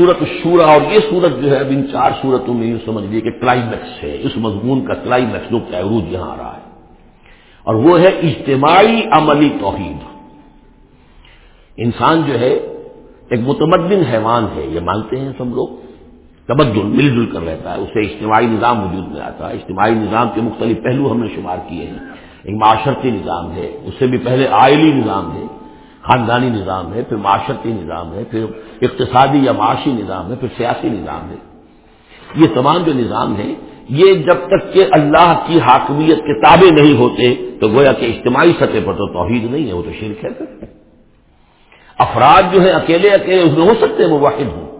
سورت الشورا اور یہ سورت جو ہے اب ان چار سورتوں میں یوں سمجھ لیجیے کہ کلائمیکس ہے، اس مضمون کا کلائمیکس جو کہ عروج یہاں آ رہا ہے۔ اور وہ ہے اجتماعی عملی توحید۔ انسان جو ہے، ایک متمدن حیوان ہے، یہ مانتے ہیں سب لوگ۔ تبدل مل جل کر رہتا ہے، اسے اجتماعی نظام وجود میں آتا ہے۔ اجتماعی نظام کے مختلف پہلو ہم نے شمار کیے ہیں۔ ایک معاشرتی نظام ہے، اس سے بھی پہلے آئلی نظام ہے۔ خاندانی نظام ہے، پھر معاشرتی نظام ہے، پھر اقتصادی یا معاشی نظام ہے، پھر سیاسی نظام ہے۔ یہ تمام جو نظام ہے یہ جب تک کہ اللہ کی حاکمیت کے تابع نہیں ہوتے، تو گویا کہ اجتماعی سطح پر تو توحید نہیں ہے، وہ تو شرک ہے۔ افراد جو ہیں، اکیلے اکیلے، اس میں ہو سکتے ہیں، وہ واحد ہوں۔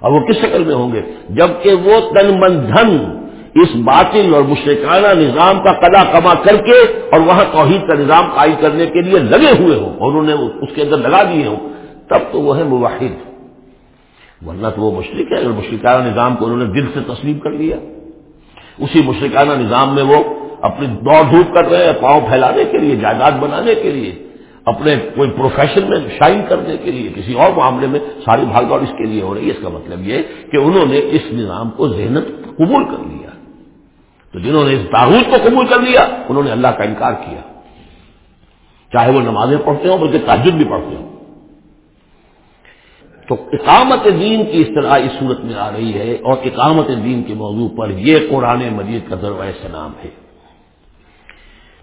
اور وہ کس شکل میں ہوں گے؟ جبکہ وہ تن من دھن اس باطل اور مشرکانہ نظام کا قدا کما کر کے اور وہاں توحید کا نظام قائم کرنے کے لیے لگے ہوئے ہوں اور انہوں نے اس کے اندر لگا دیے ہوں، تب تو وہ ہے مواحد ورنہ تو وہ مشرق ہے اگر مشرکانہ نظام کو انہوں نے دل سے تسلیم کر لیا۔ اسی مشرکانہ نظام میں وہ اپنی دوڑ دھوپ کر رہے ہیں، پاؤں پھیلانے کے لیے، جائیداد بنانے کے لیے، اپنے کوئی پروفیشن میں شائن کرنے کے لیے، کسی اور معاملے میں ساری بھاگ دوڑ اس کے لیے ہو رہی ہے۔ اس کا مطلب یہ کہ انہوں نے اس نظام کو ذہنت قبول کر لیا۔ تو جنہوں نے اس تاغوت کو قبول کر لیا، انہوں نے اللہ کا انکار کیا۔ چاہے وہ نمازیں پڑھتے ہوں، بلکہ تاجد بھی پڑھتے ہوں۔ تو اقامت دین کی اصطلاح اس صورت میں آ رہی ہے اور اقامت دین کے موضوع پر یہ قرآن مجید کا ذروۂ سلام ہے۔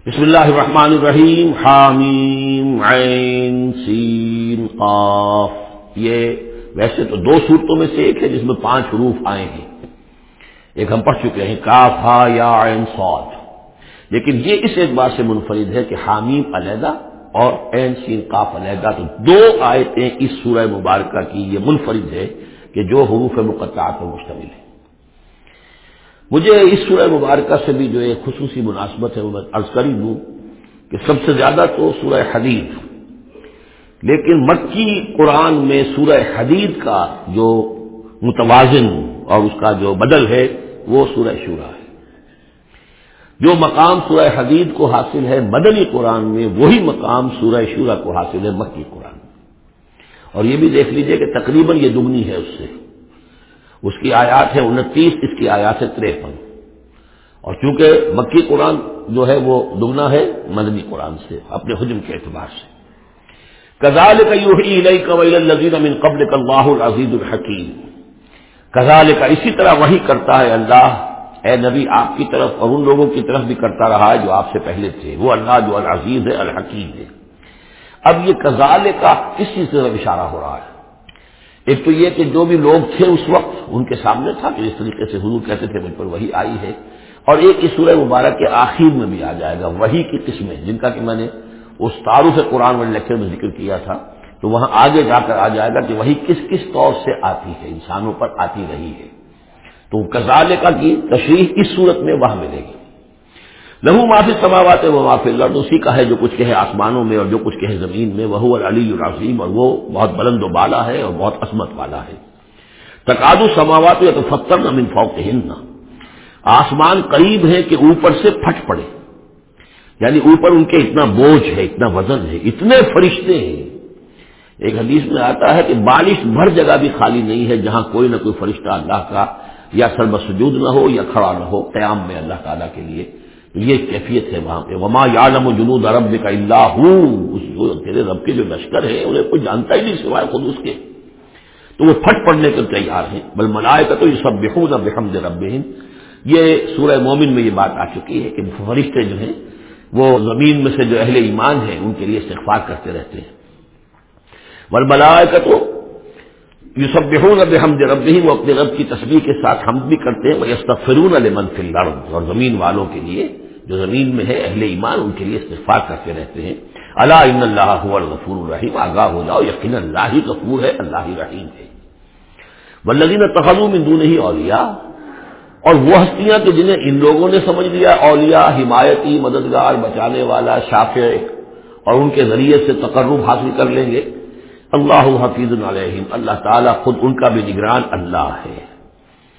بسم اللہ الرحمن الرحیم، حامیم، عین، سین، قاف۔ یہ ویسے تو دو صورتوں میں سے ایک ہے جس میں پانچ حروف آئے ہیں۔ ایک ہم پڑھ چکے ہیں کاف ہا یا عین سوت لیکن یہ اس ایک بات سے منفرد ہے کہ حامیم علیحدہ اور عین سین قاف علیحدہ۔ تو دو آیتیں اس سورہ مبارکہ کی یہ منفرد ہے کہ جو حروف مقطعات پر مشتمل ہے مجھے اس سورہ مبارکہ سے بھی جو ایک خصوصی مناسبت ہے، وہ میں عرض کری دوں کہ سب سے زیادہ تو سورہ حدید۔ لیکن مکی قرآن میں سورہ حدید کا جو متوازن اور اس کا جو بدل ہے وہ سورہ شورا ہے۔ جو مقام سورہ حدید کو حاصل ہے مدنی قرآن میں، وہی مقام سورہ شورا کو حاصل ہے مکی قرآن اور یہ بھی دیکھ لیجیے کہ تقریباً یہ دگنی ہے اس سے۔ اس کی آیات ہے انتیس، اس کی آیات ہے تریپن۔ اور چونکہ مکی قرآن جو ہے وہ دگنا ہے مدنی قرآن سے، اپنے حجم کے اعتبار سے۔ کزال کا قبل اللہ العزیز الحکیم۔ کزال کا اسی طرح وہی کرتا ہے اللہ۔ اے نبی، آپ کی طرف اور ان لوگوں کی طرف بھی کرتا رہا ہے جو آپ سے پہلے تھے۔ وہ اللہ جو العزیز ہے، الحکیم ہے۔ اب یہ کزال کا کس چیز سے اشارہ ہو رہا ہے؟ ایک تو یہ کہ جو بھی لوگ تھے اس وقت، ان کے سامنے تھا کہ اس طریقے سے حضور کہتے تھے، مجھ پر وہی آئی ہے۔ اور ایک اس سورہ مبارک کے آخر میں بھی آ جائے گا وہی کی قسمیں، جن کا کہ میں نے اس تعارف قرآن والے لیکچر میں ذکر کیا تھا۔ تو وہاں آگے جا کر آ جائے گا کہ وہی کس کس طور سے آتی ہے، انسانوں پر آتی رہی ہے۔ تو کزال کا کی تشریح اس صورت میں وہاں ملے گی۔ لہو معافی سماوات ہے وہ معافی اللہ اسی کا ہے جو کچھ کہے آسمانوں میں اور جو کچھ کہے زمین میں۔ وہ علی العظیم، اور وہ بہت بلند و بالا ہے اور بہت عصمت والا ہے۔ تقاد سماوات یا تو فتر نہ من فوق ہند آسمان قریب ہے کہ اوپر سے پھٹ پڑے۔ یعنی اوپر ان کے اتنا بوجھ ہے، اتنا وزن ہے، اتنے فرشتے ہیں۔ ایک حدیث میں آتا ہے کہ بارش بھر جگہ بھی خالی نہیں ہے جہاں کوئی نہ کوئی فرشتہ اللہ کا یا سربسجود نہ ہو یا کھڑا نہ ہو قیام میں اللہ تعالیٰ کے لیے۔ یہ کیفیت ہے وہاں پہ۔ وما یادم و عرب کا اللہ ہوں تیرے رب کے جو لشکر ہے انہیں کوئی جانتا ہی نہیں سوائے خود اس کے۔ تو وہ پھٹ پڑنے کے تیار ہیں۔ بل منائے کا تو یہ سب بےحود اب بحمد رب یہ سورہ مومن میں یہ بات آ چکی ہے کہ فرشتے جو ہیں، وہ زمین میں سے جو اہل ایمان ہیں، ان کے لیے استغفار کرتے رہتے ہیں۔ بل ملائے کا تو وہ اپنے رب کی تصویر کے ساتھ ہم بھی کرتے ہیں وہ استفرون علیہ منفی اور زمین والوں کے لیے جو زمین میں ہے، اہل ایمان، ان کے لیے استفاق کرتے رہتے ہیں۔ اللہ ان اللہ غفور الرحیم، آگاہ ہو جاؤ، یقین اللہ ہی غفور ہے، اللہ ہی رحیم ہے۔ ولدین تخلوم اندو نہیں اولیا اور وہ ہستیاں کہ جنہیں ان لوگوں نے سمجھ لیا، اولیاء، حمایتی، مددگار، بچانے والا، شافع، اور ان کے ذریعے سے تقرب حاصل کر لیں گے۔ اللہ حفیظ علیہم، اللہ تعالیٰ خود ان کا بھی نگران اللہ ہے۔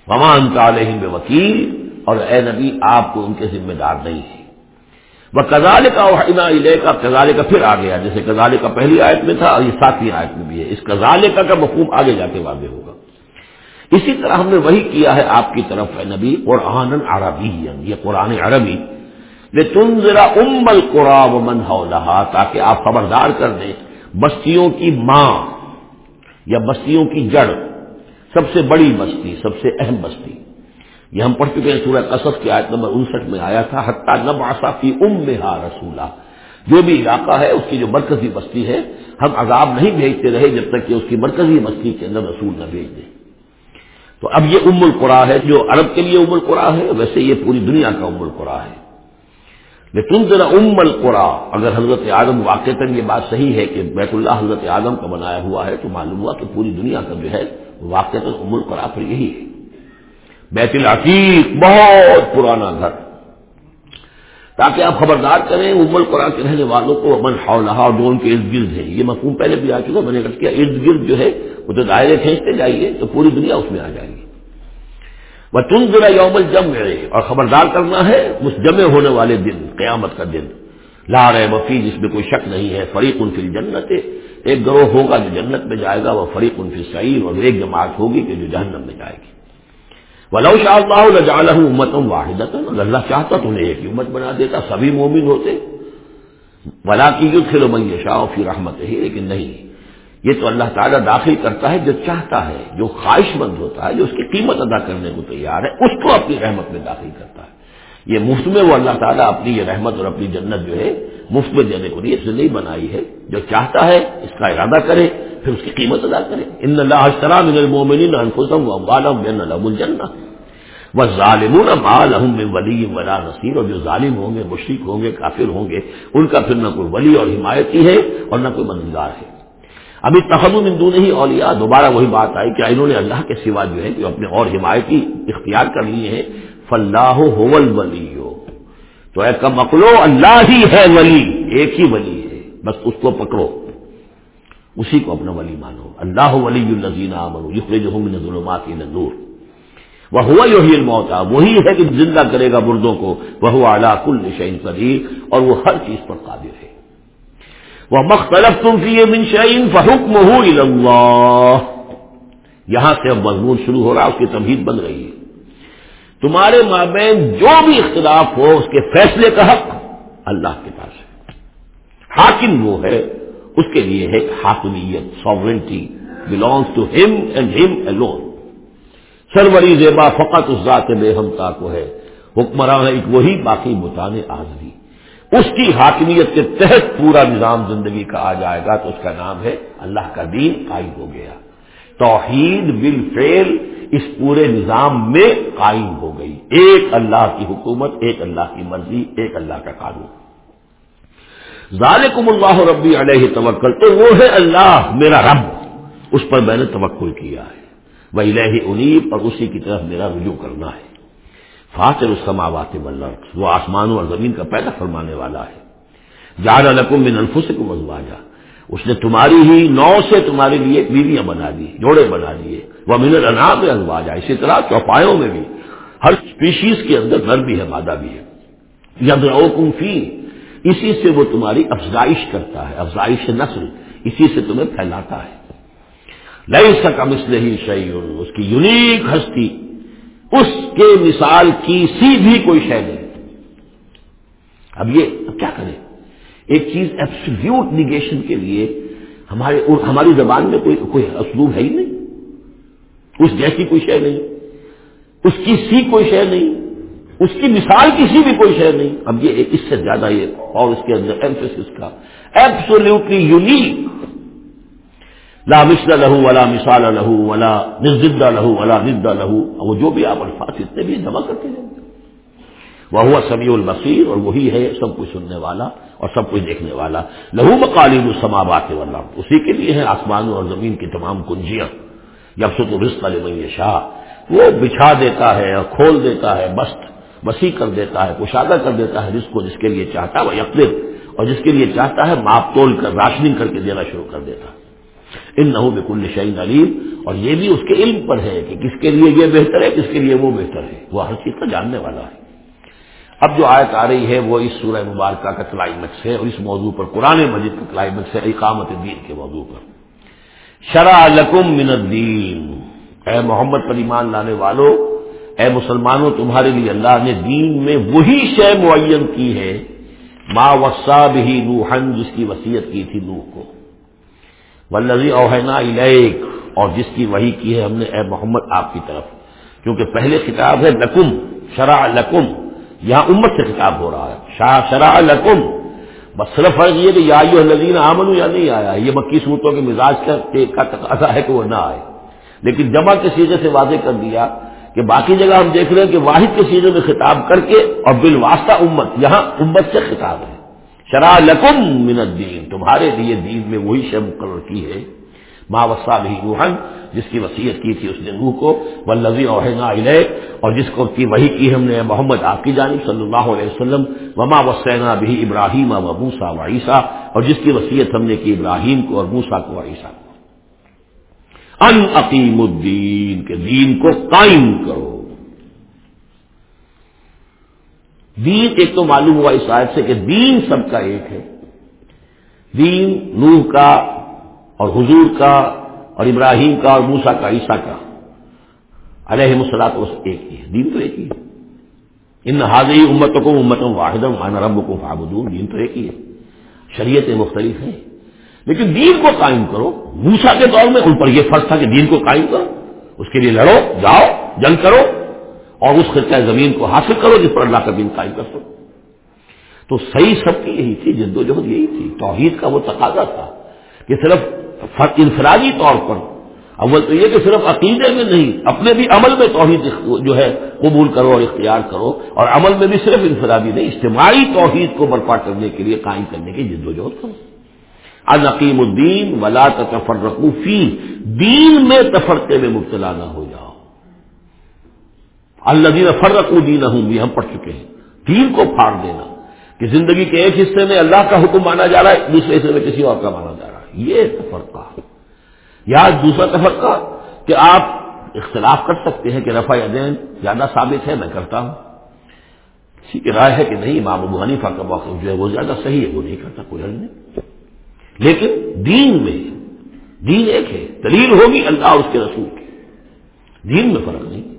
ممان علیہم بے وکیل اور اے نبی، آپ کو ان کے ذمہ دار نہیں ہے۔ وہ کزال کا علیہ کا کزالے کا پھر آ گیا، جیسے کزالے کا پہلی آیت میں تھا، اور یہ ساتویں آیت میں بھی ہے۔ اس کزالے کا کا مفہوم آگے جا کے واضح ہوگا۔ اسی طرح ہم نے وہی کیا ہے آپ کی طرف ہے نبی، قرآن عربی یعنی یہ قرآن عربی۔ تم ذرا امل قرآب من ہو تاکہ آپ خبردار کر دیں۔ بستیوں کی ماں یا بستیوں کی جڑ، سب سے بڑی بستی، سب سے اہم بستی۔ یہ ہم پڑھ چکے ہیں سورہ قصص کی آیت نمبر انسٹھ میں آیا تھا، حتیٰ نب آسافی ام میں رسولہ جو بھی علاقہ ہے، اس کی جو مرکزی بستی ہے، ہم عذاب نہیں بھیجتے رہے جب تک کہ اس کی مرکزی بستی کے اندر رسول نہ بھیج دیں۔ تو اب یہ ام القرا ہے، جو عرب کے لیے ام القرا ہے، ویسے یہ پوری دنیا کا ام القرا ہے۔ لیکن ذرا ام القرا اگر حضرت اعظم واقع یہ بات صحیح ہے کہ بیت اللہ حضرت اعظم کا بنایا ہوا ہے، تو معلوم ہوا کہ پوری دنیا کا جو ہے واقع ام القرا پھر یہی ہے۔ بیت العقیق بہت پرانا گھر۔ تاکہ آپ خبردار کریں ام القرا کے رہنے والوں کو امن حولہ جو ان کے ارد گرد ہے یہ مفہوم پہلے بھی آ چکا، میں نے کیا، ارد گرد جو ہے، وہ تو دائرے کھینچتے جائیے تو پوری دنیا اس میں آ جائے گی۔ وہ تم ذرا یوم الجم اور خبردار کرنا ہے اس جمع ہونے والے دن، قیامت کا دن۔ لا رہے وفی جس میں کوئی شک نہیں ہے، فریق ان فل جنت ایک گروہ ہوگا جو جنت میں جائے گا، وہ فریق ان فل سعید اور ایک جماعت ہوگی کہ جو جہنم میں جائے گی۔ وہ لو شاہ اللہ امتم واحد اللہ چاہتا تو انہیں ایک امت بنا دیتا، سبھی مومن ہوتے۔ ولا کی جو کھلو میں شاہ فی رحمت ہی لیکن نہیں۔ یہ تو اللہ تعالیٰ داخل کرتا ہے جو چاہتا ہے، جو خواہش مند ہوتا ہے، جو اس کی قیمت ادا کرنے کو تیار ہے، اس کو اپنی رحمت میں داخل کرتا ہے۔ یہ مفت میں وہ اللہ تعالیٰ اپنی یہ رحمت اور اپنی جنت جو ہے، مفت میں دینے کو لیے نہیں بنائی ہے۔ جو چاہتا ہے، اس کا ارادہ کرے، پھر اس کی قیمت ادا کرے۔ ان اللہ اشترام وہ ظالم ولی ولا نصیر اور جو ظالم ہوں گے مشرق ہوں گے، کافر ہوں گے، ان کا پھر نہ کوئی ولی اور حمایتی ہے اور نہ کوئی مددگار ہے۔ ابھی تخم ہندو نے ہی اولیا دوبارہ وہی بات آئی کہ انہوں نے اللہ کے سوا جو ہے جو اپنے اور حمایتی اختیار کر لیے ہیں۔ فلاح ولی ہو تو اے کم اکلو اللہ ہی ہے ولی، ایک ہی ولی ہے۔ بس اس کو پکڑو۔ اسی کو اپنا ولی مانو۔ اللہ ولی الزین منو جس جو ہوں ظلمات نور وہ ہوا یہ موتا وہی ہے کہ زندہ کرے گا مردوں کو۔ وہ اعلیٰ کل نشین قدیر۔ اور وہ ہر چیز پر قادر ہے۔ وہ مختلف تم کی منشین فحکم ہو یہاں سے اب مضمون شروع ہو رہا اس کی تمہید بن رہی ہے۔ تمہارے مابین جو بھی اختلاف ہو، اس کے فیصلے کا حق اللہ کے پاس ہے۔ حاکم وہ ہے، اس کے لیے ہے حاکمیت sovereignty belongs to him and him alone سروری زیبا فقط اس ذات بے ہمتا کو ہے۔ حکمراں ایک وہی باقی متان آزری اس کی حاکمیت کے تحت پورا نظام زندگی کا آ جائے گا تو اس کا نام ہے اللہ کا دین قائم ہو گیا۔ توحید بل فیل اس پورے نظام میں قائم ہو گئی۔ ایک اللہ کی حکومت، ایک اللہ کی مرضی، ایک اللہ کا قانون۔ ذالکم اللہ ربی علیہ توکل، تو وہ ہے اللہ، میرا رب۔ اس پر میں نے توقل کیا ہے۔ وہ الہ انیب، اور اسی کی طرف میرا رجوع کرنا ہے۔ فاطر السماوات والارض، وہ آسمانوں اور زمین کا پیدا فرمانے والا ہے۔ جان الکم من انفسکم ازواجا۔ اس نے تمہاری ہی نو سے تمہارے لیے بیویاں بنا دی، جوڑے بنا دیے۔ وہ من الانعام ازواجا، اسی طرح چوپایوں میں بھی۔ ہر اسپیشیز کے اندر نر بھی ہے، مادہ بھی ہے۔ یدرؤکم فی، اسی سے وہ تمہاری افزائش کرتا ہے، افزائش نسل، اسی سے تمہیں پھیلاتا ہے۔ لئی سکا مسلح شعی اس کی یونیک ہستی۔ اس کے مثال کی سی بھی کوئی شے نہیں۔ اب یہ، اب کیا کریں؟ ایک چیز ایبسلیوٹ نیگیشن کے لیے ہمارے ہماری زبان میں کوئی کوئی اسلوب ہے ہی نہیں۔ اس جیسی کوئی شے نہیں۔ اس کی سی کوئی شے نہیں۔ اس کی مثال کسی بھی کوئی شے نہیں۔ اب یہ، اس سے زیادہ یہ اور اس کے اندر ایمفیس کا ایبسولوٹلی یونیک لا مثل لہو ولا مثال لہو ولا نزدہ لہو ولا ندا لہو وہ جو بھی آپ الفاظ اتنے بھی جمع کرتے جائیں وہ ہوا سمیع البصیر اور وہی ہے سب کچھ سننے والا اور سب کچھ دیکھنے والا. لہو مقالین السماوات والا اسی کے لیے ہے آسمانوں اور زمین کی تمام کنجیاں. جب سو تو رشت علیہ شاہ وہ بچھا دیتا ہے اور کھول دیتا ہے، بست، وسیع کر دیتا ہے، کشادہ کر دیتا ہے جس کو، جس کے لیے چاہتا ہے وہ یقر اور جس کے لیے چاہتا ہے ماپ تول کر، راشننگ کر کے دینا شروع کر دیتا ہے. ان نہ بکل شعین علیم۔ اور یہ بھی اس کے علم پر ہے کہ کس کے لیے یہ بہتر ہے، کس کے لیے وہ بہتر ہے۔ وہ ہر چیز کا جاننے والا ہے۔ اب جو آیت آ رہی ہے، وہ اس سورہ مبارکہ کا کلائمیکس ہے اور اس موضوع پر قرآن مجید کا کلائمیکس ہے، اقامت دین کے موضوع پر۔ شرع لکم من الدین۔ اے محمد پر ایمان لانے والوں اے مسلمانوں، تمہارے لیے اللہ نے دین میں وہی شے معین کی ہے۔ ما وسا بھی روحن جس کی وسیعت کی تھی نوح کو۔ ولزی اوہنا الیک، اور جس کی وہی کی ہے ہم نے، اے محمد، آپ کی طرف۔ کیونکہ پہلے خطاب ہے لکم، شرع لکم، یہاں امت سے خطاب ہو رہا ہے۔ شاہ شرع لکم۔ بس صرف فرض یہ کہ یا الذین آمن یا نہیں آیا۔ یہ مکی صورتوں کے مزاج کا تقاضا ہے کہ وہ نہ آئے۔ لیکن جمع کے سیزے سے واضح کر دیا کہ باقی جگہ ہم دیکھ رہے ہیں کہ واحد کے سیزے میں خطاب کر کے اور بالواسطہ امت، یہاں امت سے خطاب ہے۔ شرح لکم من الدین، تمہارے لیے دین میں وہی شے مقرر کی ہے۔ ما وسا بھی روحن جس کی وصیت کی تھی اس نے روح کو۔ ولزی اوہنا علیہ اور جس کو کی وہی کی ہم نے، محمد آپ کی جانب صلی اللہ علیہ وسلم۔ وما وسینا بھی ابراہیم و موسا و عیسیٰ، اور جس کی وصیت ہم نے کی ابراہیم کو اور موسا کو عیسیٰ کو۔ ان عقیم الدین کے دین کو قائم کرو۔ دین ایک تو معلوم ہوا اس آیت سے کہ دین سب کا ایک ہے۔ دین نوح کا اور حضور کا اور ابراہیم کا اور موسا کا عیسیٰ کا علیہ مسلاط ایک ہی ہے۔ دین تو ایک ہی ہے۔ ان حاضری امتوں کو امتوں واحد رب کو فابدون دین تو ایک ہی ہے۔ شریعتیں مختلف ہیں۔ لیکن دین کو قائم کرو۔ موسا کے دور میں ان پر یہ فرض تھا کہ دین کو قائم کرو۔ اس کے لیے لڑو، جاؤ، جنگ کرو۔ اور اس خطۂ زمین کو حاصل کرو جس پر اللہ کا دین قائم کر سکو۔ تو صحیح سب کی یہی تھی، جد و جہد یہی تھی۔ توحید کا وہ تقاضا تھا کہ صرف انفرادی طور پر۔ اول تو یہ کہ صرف عقیدے میں نہیں، اپنے بھی عمل میں توحید جو ہے قبول کرو اور اختیار کرو۔ اور عمل میں بھی صرف انفرادی نہیں، اجتماعی توحید کو برپا کرنے کے لیے قائم کرنے کی جد و جہد کرو۔ انقیم الدین ولا تفر رقوفی دین میں تفرقے میں مبتلا نہ ہو جاؤ۔ اللہ دین فرق دین ہوں بھی ہم پڑھ چکے ہیں۔ دین کو پھاڑ دینا، کہ زندگی کے ایک حصے میں اللہ کا حکم مانا جا رہا ہے، دوسرے حصے میں کسی اور کا مانا جا رہا ہے۔ یہ تفرقہ۔ یا دوسرا تفرقہ، کہ آپ اختلاف کر سکتے ہیں کہ رفع دین زیادہ ثابت ہے، میں کرتا ہوں۔ کسی کی رائے ہے کہ نہیں، امام ابو حنیفہ کا موقف جو ہے وہ زیادہ صحیح ہے، وہ نہیں کرتا، کوئی حل نہیں۔ لیکن دین میں، دین ایک ہے، دلیل ہوگی اللہ اور اس کے رسول کی۔ دین میں فرق نہیں۔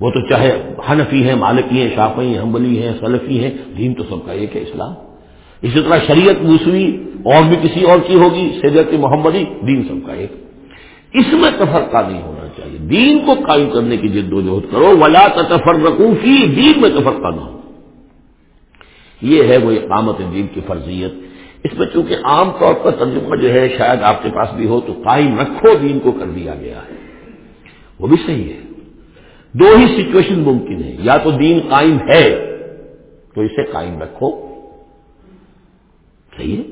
وہ تو چاہے حنفی ہیں، مالکی ہیں شافی ہیں حمبلی ہیں، سلفی ہیں، دین تو سب کا ایک ہے اسلام۔ اسی طرح شریعت موسوی اور بھی کسی اور کی ہوگی، سیدت محمدی، دین سب کا ایک۔ اس میں تفرقہ نہیں ہونا چاہیے۔ دین کو قائم کرنے کی جد و جہد کرو، ولا تفر رقوفی دین میں تفرقہ نہ ہو۔ یہ ہے وہ اقامت دین کی فرضیت۔ اس میں چونکہ عام طور پر ترجمہ جو ہے، شاید آپ کے پاس بھی ہو تو قائم رکھو دین کو کر دیا گیا ہے۔ وہ بھی صحیح ہے۔ دو ہی سچویشن ممکن ہے۔ یا تو دین قائم ہے، تو اسے قائم رکھو۔ صحیح ہے؟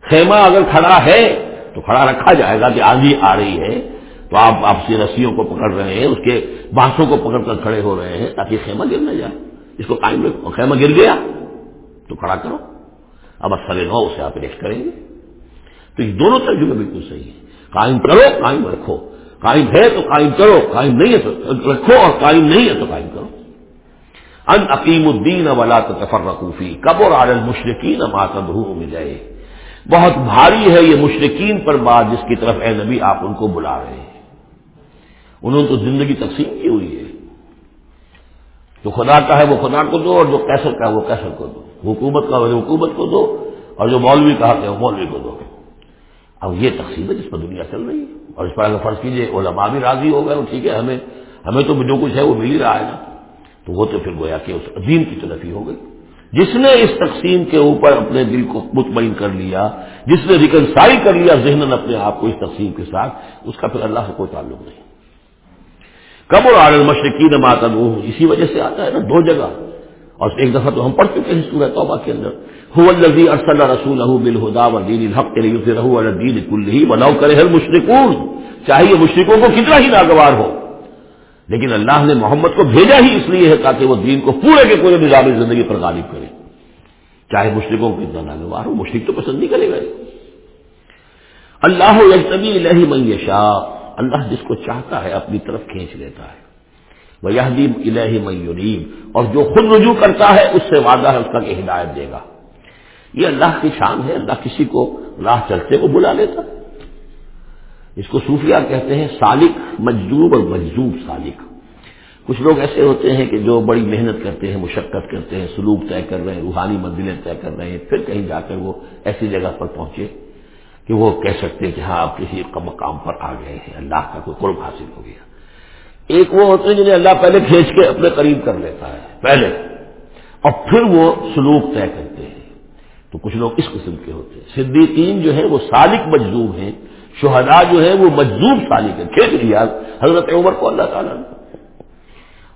خیمہ اگر کھڑا ہے، تو کھڑا رکھا جائے گا کہ آندھی آ رہی ہے، تو آپ آپسی رسیوں کو پکڑ رہے ہیں، اس کے بانسوں کو پکڑ کر کھڑے ہو رہے ہیں تاکہ خیمہ گر نہ جائے۔ اس کو قائم رکھو۔ خیمہ گر گیا، تو کھڑا کرو۔ اب اثر نو، اسے آپ ریسٹ کریں گے۔ تو یہ دونوں ترجمے بالکل صحیح ہے قائم کرو، قائم رکھو۔ قائم ہے تو قائم کرو، قائم نہیں ہے تو رکھو اور قائم نہیں ہے تو قائم کرو۔ ان عقیم الدین ولا تفر رقوفی کب اور عالل مشرقین مل جائے۔ بہت بھاری ہے یہ مشرقین پر بات جس کی طرف اے نبی آپ ان کو بلا رہے ہیں۔ انہوں نے تو زندگی تقسیم کی ہوئی ہے۔ جو خدا کا ہے وہ خدا کو دو اور جو کیسر کا ہے وہ کیسر کو دو۔ حکومت کا حکومت کو دو اور جو مولوی کہا کہ وہ مولوی کو دو۔ اب یہ تقسیم ہے جس پر دنیا چل رہی ہے۔ اور اس پر اگر فرض کیجیے علماء بھی راضی ہو گئے ٹھیک ہے، ہمیں ہمیں تو جو کچھ ہے وہ مل ہی رہا ہے نا۔ تو وہ تو پھر گویا کہ اس عظیم کی طرف ہی ہو گئی۔ جس نے اس تقسیم کے اوپر اپنے دل کو مطمئن کر لیا، جس نے ریکنسائی کر لیا ذہن اپنے آپ کو اس تقسیم کے ساتھ، اس کا پھر اللہ سے کوئی تعلق نہیں۔ کب اور عالم مشرقین ماتا اسی وجہ سے آتا ہے نا، دو جگہ۔ اور ایک دفعہ تو ہم پڑھ چکے ہیں سورہ توبہ کے اندر۔ الزی ارسل رسول بالہدا و دین الحق کے لیے رہو الدین کل ہی بناؤ کرے ہر مشرقون چاہیے مشرقوں کو کتنا ہی ناگوار ہو. لیکن اللہ نے محمد کو بھیجا ہی اس لیے ہے تاکہ وہ دین کو پورے کے پورے نظام زندگی پر غالب کرے. چاہے مشرقوں کو کتنا ناگوار ہو مشرق تو پسند نہیں کرے گا. اللہ یجتبی الہ من یشاء، اللہ جس کو چاہتا ہے اپنی طرف کھینچ لیتا ہے. وہ یہ الہ میوریم اور جو خود رجوع کرتا ہے، اس سے وعدہ ہے، اس کا کہ ہدایت دے گا. یہ اللہ کی شان ہے، اللہ کسی کو راہ چلتے کو بلا لیتا۔ اس کو صوفیہ کہتے ہیں سالک مجذوب اور مجذوب سالک۔ کچھ لوگ ایسے ہوتے ہیں کہ جو بڑی محنت کرتے ہیں، مشقت کرتے ہیں، سلوک طے کر رہے ہیں، روحانی منزلیں طے کر رہے ہیں، پھر کہیں جا کر وہ ایسی جگہ پر پہنچے کہ وہ کہہ سکتے ہیں کہ ہاں آپ کسی مقام پر آ گئے ہیں، اللہ کا کوئی قرب حاصل ہو گیا۔ ایک وہ ہوتے ہیں جنہیں اللہ پہلے کھینچ کے اپنے قریب کر لیتا ہے، پہلے۔ اور پھر وہ سلوک طے کرتے ہیں۔ تو کچھ لوگ اس قسم کے ہوتے ہیں۔ صدیقین جو ہے وہ سالک مجذوب ہیں، شہداء جو ہے وہ مجذوب سالک ہے کھینچ لیا حضرت عمر کو اللہ تعالیٰ نے۔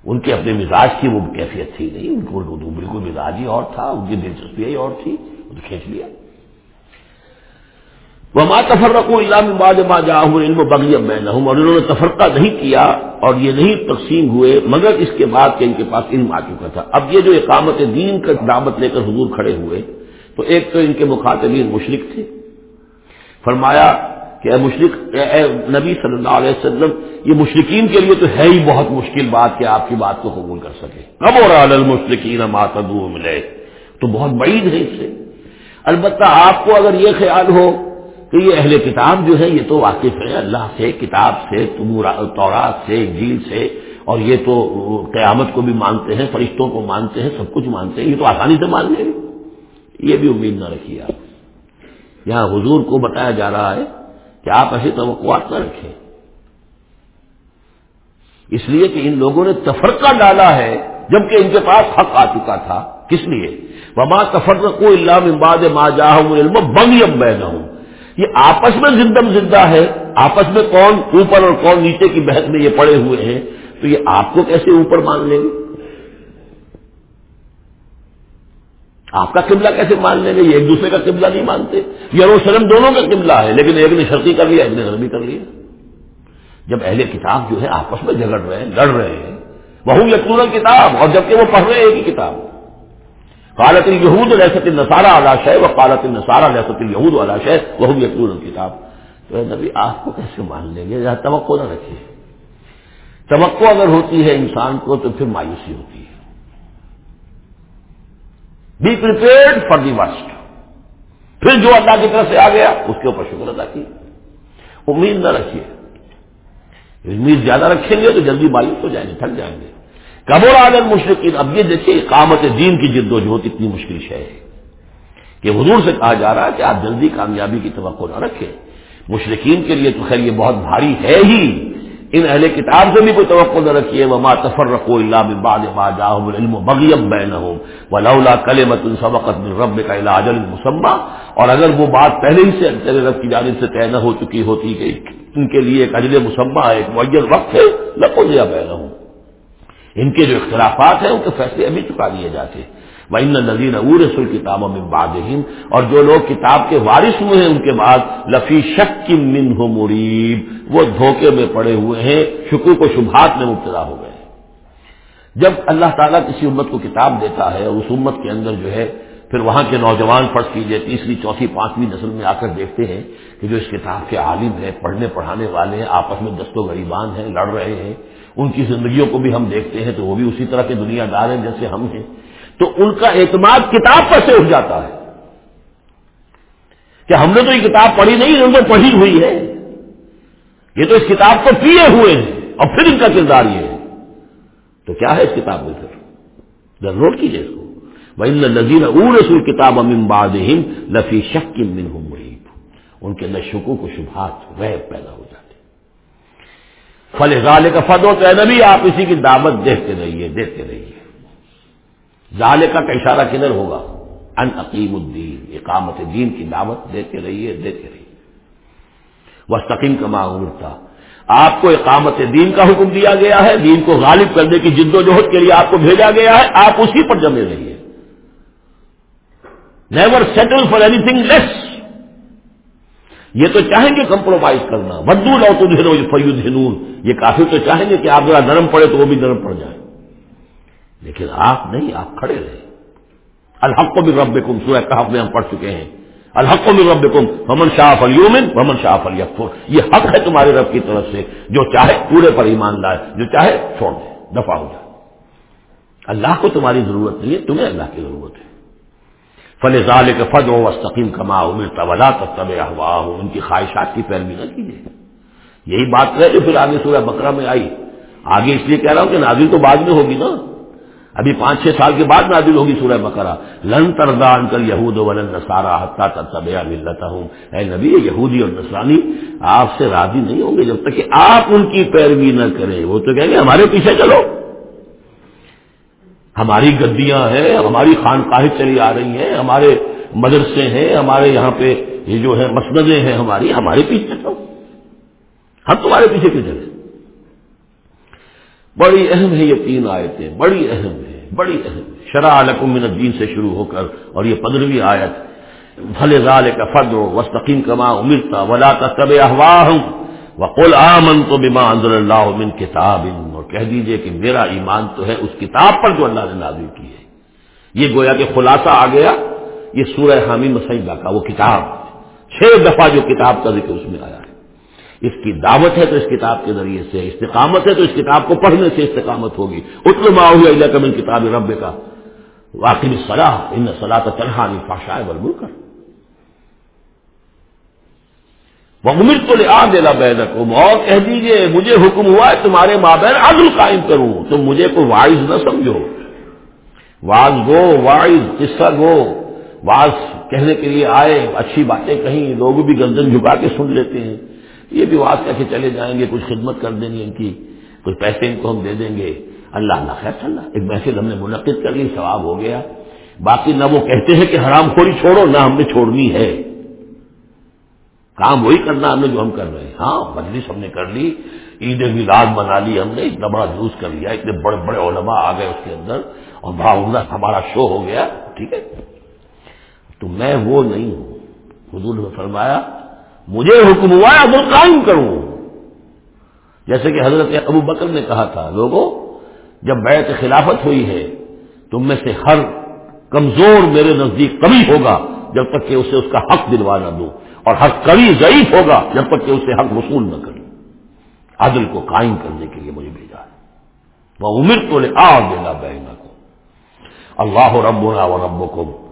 ان کے اپنے مزاج کی وہ کیفیت تھی نہیں، ان کو بالکل مزاج ہی اور تھا، ان کی دلچسپی اور تھی، وہ کھینچ لیا۔ وہ ماں تفرق اللہ جاؤ علم بغیم میں نہ ہوں اور انہوں نے تفرقہ نہیں کیا اور یہ نہیں تقسیم ہوئے، مگر اس کے بعد کہ ان کے پاس علم آ چکا تھا۔ اب یہ جو اقامت دین کا دعوت لے کر حضور کھڑے ہوئے تو ایک تو ان کے مخاطبین مشرق تھے۔ فرمایا کہ اے مشرق اے نبی صلی اللہ علیہ وسلم، یہ مشرقین کے لیے تو ہے ہی بہت مشکل بات کہ آپ کی بات کو قبول کر سکے کب اور المشرقین ماتدو ملے تو بہت بعید ہے اس سے۔ البتہ آپ کو اگر یہ خیال ہو کہ یہ اہل کتاب جو ہے یہ تو واقف ہے اللہ سے، کتاب سے تورات سے جیل سے۔ اور یہ تو قیامت کو بھی مانتے ہیں، فرشتوں کو مانتے ہیں، سب کچھ مانتے ہیں۔ یہ تو آسانی سے مان لیں گے۔ یہ بھی امید نہ رکھیے آپ۔ یہاں حضور کو بتایا جا رہا ہے کہ آپ ایسی توقعات نہ رکھیں۔ اس لیے کہ ان لوگوں نے تفرقہ ڈالا ہے جبکہ ان کے پاس حق آ چکا تھا۔ کس لیے؟ وما تفرق کو اللہ امباد ما جاہم علم بنگ میں نہ ہوں یہ آپس میں زندم زندہ ہے۔ آپس میں کون اوپر اور کون نیچے کی بحث میں یہ پڑے ہوئے ہیں۔ تو یہ آپ کو کیسے اوپر مان لیں گے؟ آپ کا قبلہ کیسے مان لیں گے یہ ایک دوسرے کا قبلہ نہیں مانتے؟ یہ دونوں کا قبلہ ہے، لیکن ایک نے شرطی کر لیا، ایک نے غربی کر لیا۔ جب اہل کتاب جو ہے آپس میں جگڑ رہے ہیں، لڑ رہے ہیں وہ یقون کتاب اور جبکہ وہ پڑھ رہے ہیں ایک ہی کتاب۔ قالت الہود لہست النصارہ علاش ہے وہ قالت النصارہ لہست الہود علاش ہے وہ یقین الکتاب تو نبی، آپ کو کیسے مان لیں گے توقع نہ رکھیے۔ توقع اگر ہوتی ہے انسان کو تو پھر مایوسی ہوتی ہے۔ Be prepared for the worst پھر جو اللہ کی طرف سے آ گیا، اس کے اوپر شکر ادا کی امید نہ رکھیے۔ امید زیادہ رکھیں گے تو جلدی مایوس ہو جائیں گے، تھک جائیں گے۔ قبر عالم مشرقین اب یہ دیکھیے قامت دین کی جد و جہد اتنی مشکل شے ہے کہ حضور سے کہا جا رہا ہے کہ آپ جلدی کامیابی کی توقع نہ رکھیں۔ مشرقین کے لیے تو خیر، یہ بہت بھاری ہے ہی۔ ان اہل کتاب سے بھی کوئی توقع نہ رکھیے وہ ماں تفر رکھو اللہ ما جاہم علم بغیم بین ہو وہ لولا کل مت السبقت رب کا علاج المسمہ اور اگر وہ بات پہلے ہی سے تیرے رب کی جانب سے طے نہ ہو چکی ہوتی کہ ان کے لیے ایک اجل مسمہ ایک معین وقت ہے لکھو دیا بین ہوں ان کے جو اختلافات ہیں، ان کے فیصلے ابھی چکا دیے جاتے وہ ان نذیر ابور رسول کتاب میں باد اور جو لوگ کتاب کے وارث ہوئے ہیں، ان کے بعد لفی شک کی من مریب وہ دھوکے میں پڑے ہوئے ہیں شکو کو شبہات میں مبتلا ہو گئے جب اللہ تعالیٰ کسی امت کو کتاب دیتا ہے اور اس امت کے اندر جو ہے، پھر وہاں کے نوجوان فرض کیجیے تیسری، چوتھی، پانچویں نسل میں آ کر دیکھتے ہیں کہ جو اس کتاب کے عالم ہیں، پڑھنے پڑھانے والے ہیں، آپس میں دست و غریبان ہیں، لڑ رہے ہیں۔ ان کی زندگیوں کو بھی ہم دیکھتے ہیں تو وہ بھی اسی طرح کے دنیا دار ہیں جیسے ہم ہیں۔ تو ان کا اعتماد کتاب پر سے اٹھ جاتا ہے۔ کہ ہم نے تو یہ کتاب پڑھی نہیں انہوں نے پڑھی ہوئی ہے۔ یہ تو اس کتاب کو پیے ہوئے ہیں اور پھر ان کا کردار یہ ہے۔ تو کیا ہے اس کتاب میں پھر؟ نوٹ کیجیے اس کو۔ بھائی نذیر اون سور کتاب امن باد لفی شک من ہوں ان کے اندر شکو کو شبہات وہ پیدا ہو جاتے فل ظال کا فد ہوتا ہے نبی، آپ اسی کی دعوت دیکھتے رہیے دیکھتے رہیے۔ ظال کا اشارہ کدھر ہوگا؟ ان عقیم الدین، اقامت دین کی دعوت دیتے رہیے دیتے رہیے۔ وہ سکیم کا معمول تھا آپ کو اقامت دین کا حکم دیا گیا ہے، دین کو غالب کرنے کی جد و جہد کے لیے آپ کو بھیجا گیا ہے، آپ اسی پر جمے رہیے۔ Never settle for anything less یہ تو چاہیں گے کمپرومائز کرنا۔ بدو لو تو دھنو فیود ہنون یہ کافی تو چاہیں گے کہ آپ ذرا نرم پڑے تو وہ بھی نرم پڑ جائے۔ لیکن آپ نہیں، آپ کھڑے رہے۔ الحق کو بھی رب کم سورہ کہف میں ہم پڑھ چکے ہیں۔ الحق کو بھی رب کم ومن شاہ الیومن ومن شاہ علی یہ حق ہے تمہارے رب کی طرف سے، جو چاہے پورے پر ایمان لائے، جو چاہے چھوڑ دے دفاع ہو جائے۔ اللہ کو تمہاری ضرورت نہیں ہے، تمہیں اللہ کی ضرورت ہے۔ فل ظال کے فد و وسطیم کما امر طولا تب ان کی خواہشات کی پیروی نہ کیجیے۔ یہی بات ہے جو پھر آگے سورہ بکرا میں آئی۔ آگے اس لیے کہہ رہا ہوں کہ نازل تو بعد میں ہوگی نا۔ ابھی پانچ چھ سال کے بعد نازل ہوگی سورہ بکرا لن تردان کر یہود ولن نسارا حتہ تب ملتا ہوں اے نبی یہودی اور نسرانی آپ سے راضی نہیں ہوں گے جب تک کہ آپ ان کی پیروی نہ کریں۔ وہ تو کہیں گے، ہمارے پیچھے چلو۔ ہماری گدیاں ہیں، ہماری خانقاہیں چلی آ رہی ہیں، ہمارے مدرسے ہیں، ہمارے یہاں پہ یہ جو ہے مسندیں ہیں ہماری، ہمارے پیچھے چلو۔ ہم تمہارے پیچھے کیوں چلے؟ بڑی اہم ہے یہ تین آیتیں، بڑی اہم ہے، بڑی اہم شرح من الدین سے شروع ہو کر اور یہ پندرہویں آیت۔ بھلے ظال کا فد وسطین کما امرتا ولا طب احواہ وقل آمن تو بما انضر اللہ من کتاب اور کہہ دیجیے کہ میرا ایمان تو ہے اس کتاب پر جو اللہ نے نازل کی ہے۔ یہ گویا کہ خلاصہ آ گیا، یہ سورہ حامی مسیدہ کا وہ کتاب چھ دفعہ جو کتاب کا ذکر اس میں آیا۔ ہے اس کی دعوت ہے تو اس کتاب کے ذریعے سے، استقامت ہے تو اس کتاب کو پڑھنے سے استقامت ہوگی۔ اتر ما ہوئی کمن کتاب رب کا واقعی صلاح ان صلاح کا تنہا نہیں فاشائے کر وہ امر تو لے آ دینا بین اور کہہ دیجیے مجھے حکم ہوا ہے تمہارے ماں بہن عدل قائم کروں تم مجھے کوئی وائز نہ سمجھو۔ واز گو وائز قصہ گو۔ واز کہنے کے لیے آئے، اچھی باتیں کہیں، لوگ بھی گردن جھکا کے سن لیتے ہیں۔ یہ بھی واز کے چلے جائیں گے، کچھ خدمت کر دیں گے ان کی، کچھ پیسے ان کو ہم دے دیں گے۔ اللہ اللہ، خیر چل ایک محفل ہم نے منعقد کر لی، ثواب ہو گیا۔ باقی نہ وہ کہتے ہیں کہ حرام خوری چھوڑو، نہ ہم نے چھوڑنی ہے۔ کام وہی کرنا ہم نے جو ہم کر رہے ہیں۔ ہاں مجلس ہم نے کر لی، عید میلاد بنا لی ہم نے اتنا بڑا جلوس کر لیا، اتنے بڑے بڑے علماء آ گئے اس کے اندر اور بڑا عمدہ ہمارا شو ہو گیا، ٹھیک ہے۔ تو میں وہ نہیں ہوں۔ حضور نے فرمایا مجھے حکم ہوا ہے وہ قائم کروں۔ جیسے کہ حضرت ابو بکر نے کہا تھا لوگوں جب بیعت خلافت ہوئی ہے، تم میں سے ہر کمزور میرے نزدیک کمی ہوگا جب تک کہ اسے اس کا حق دلوا نہ دوں، اور ہر کبھی ضعیف ہوگا جب تک کہ اسے حق وصول نہ کرے عدل کو قائم کرنے کے لیے مجھے بھیجا ہے۔ وہ امر تو لے آ دینا بہنا کو اللہ رب و رب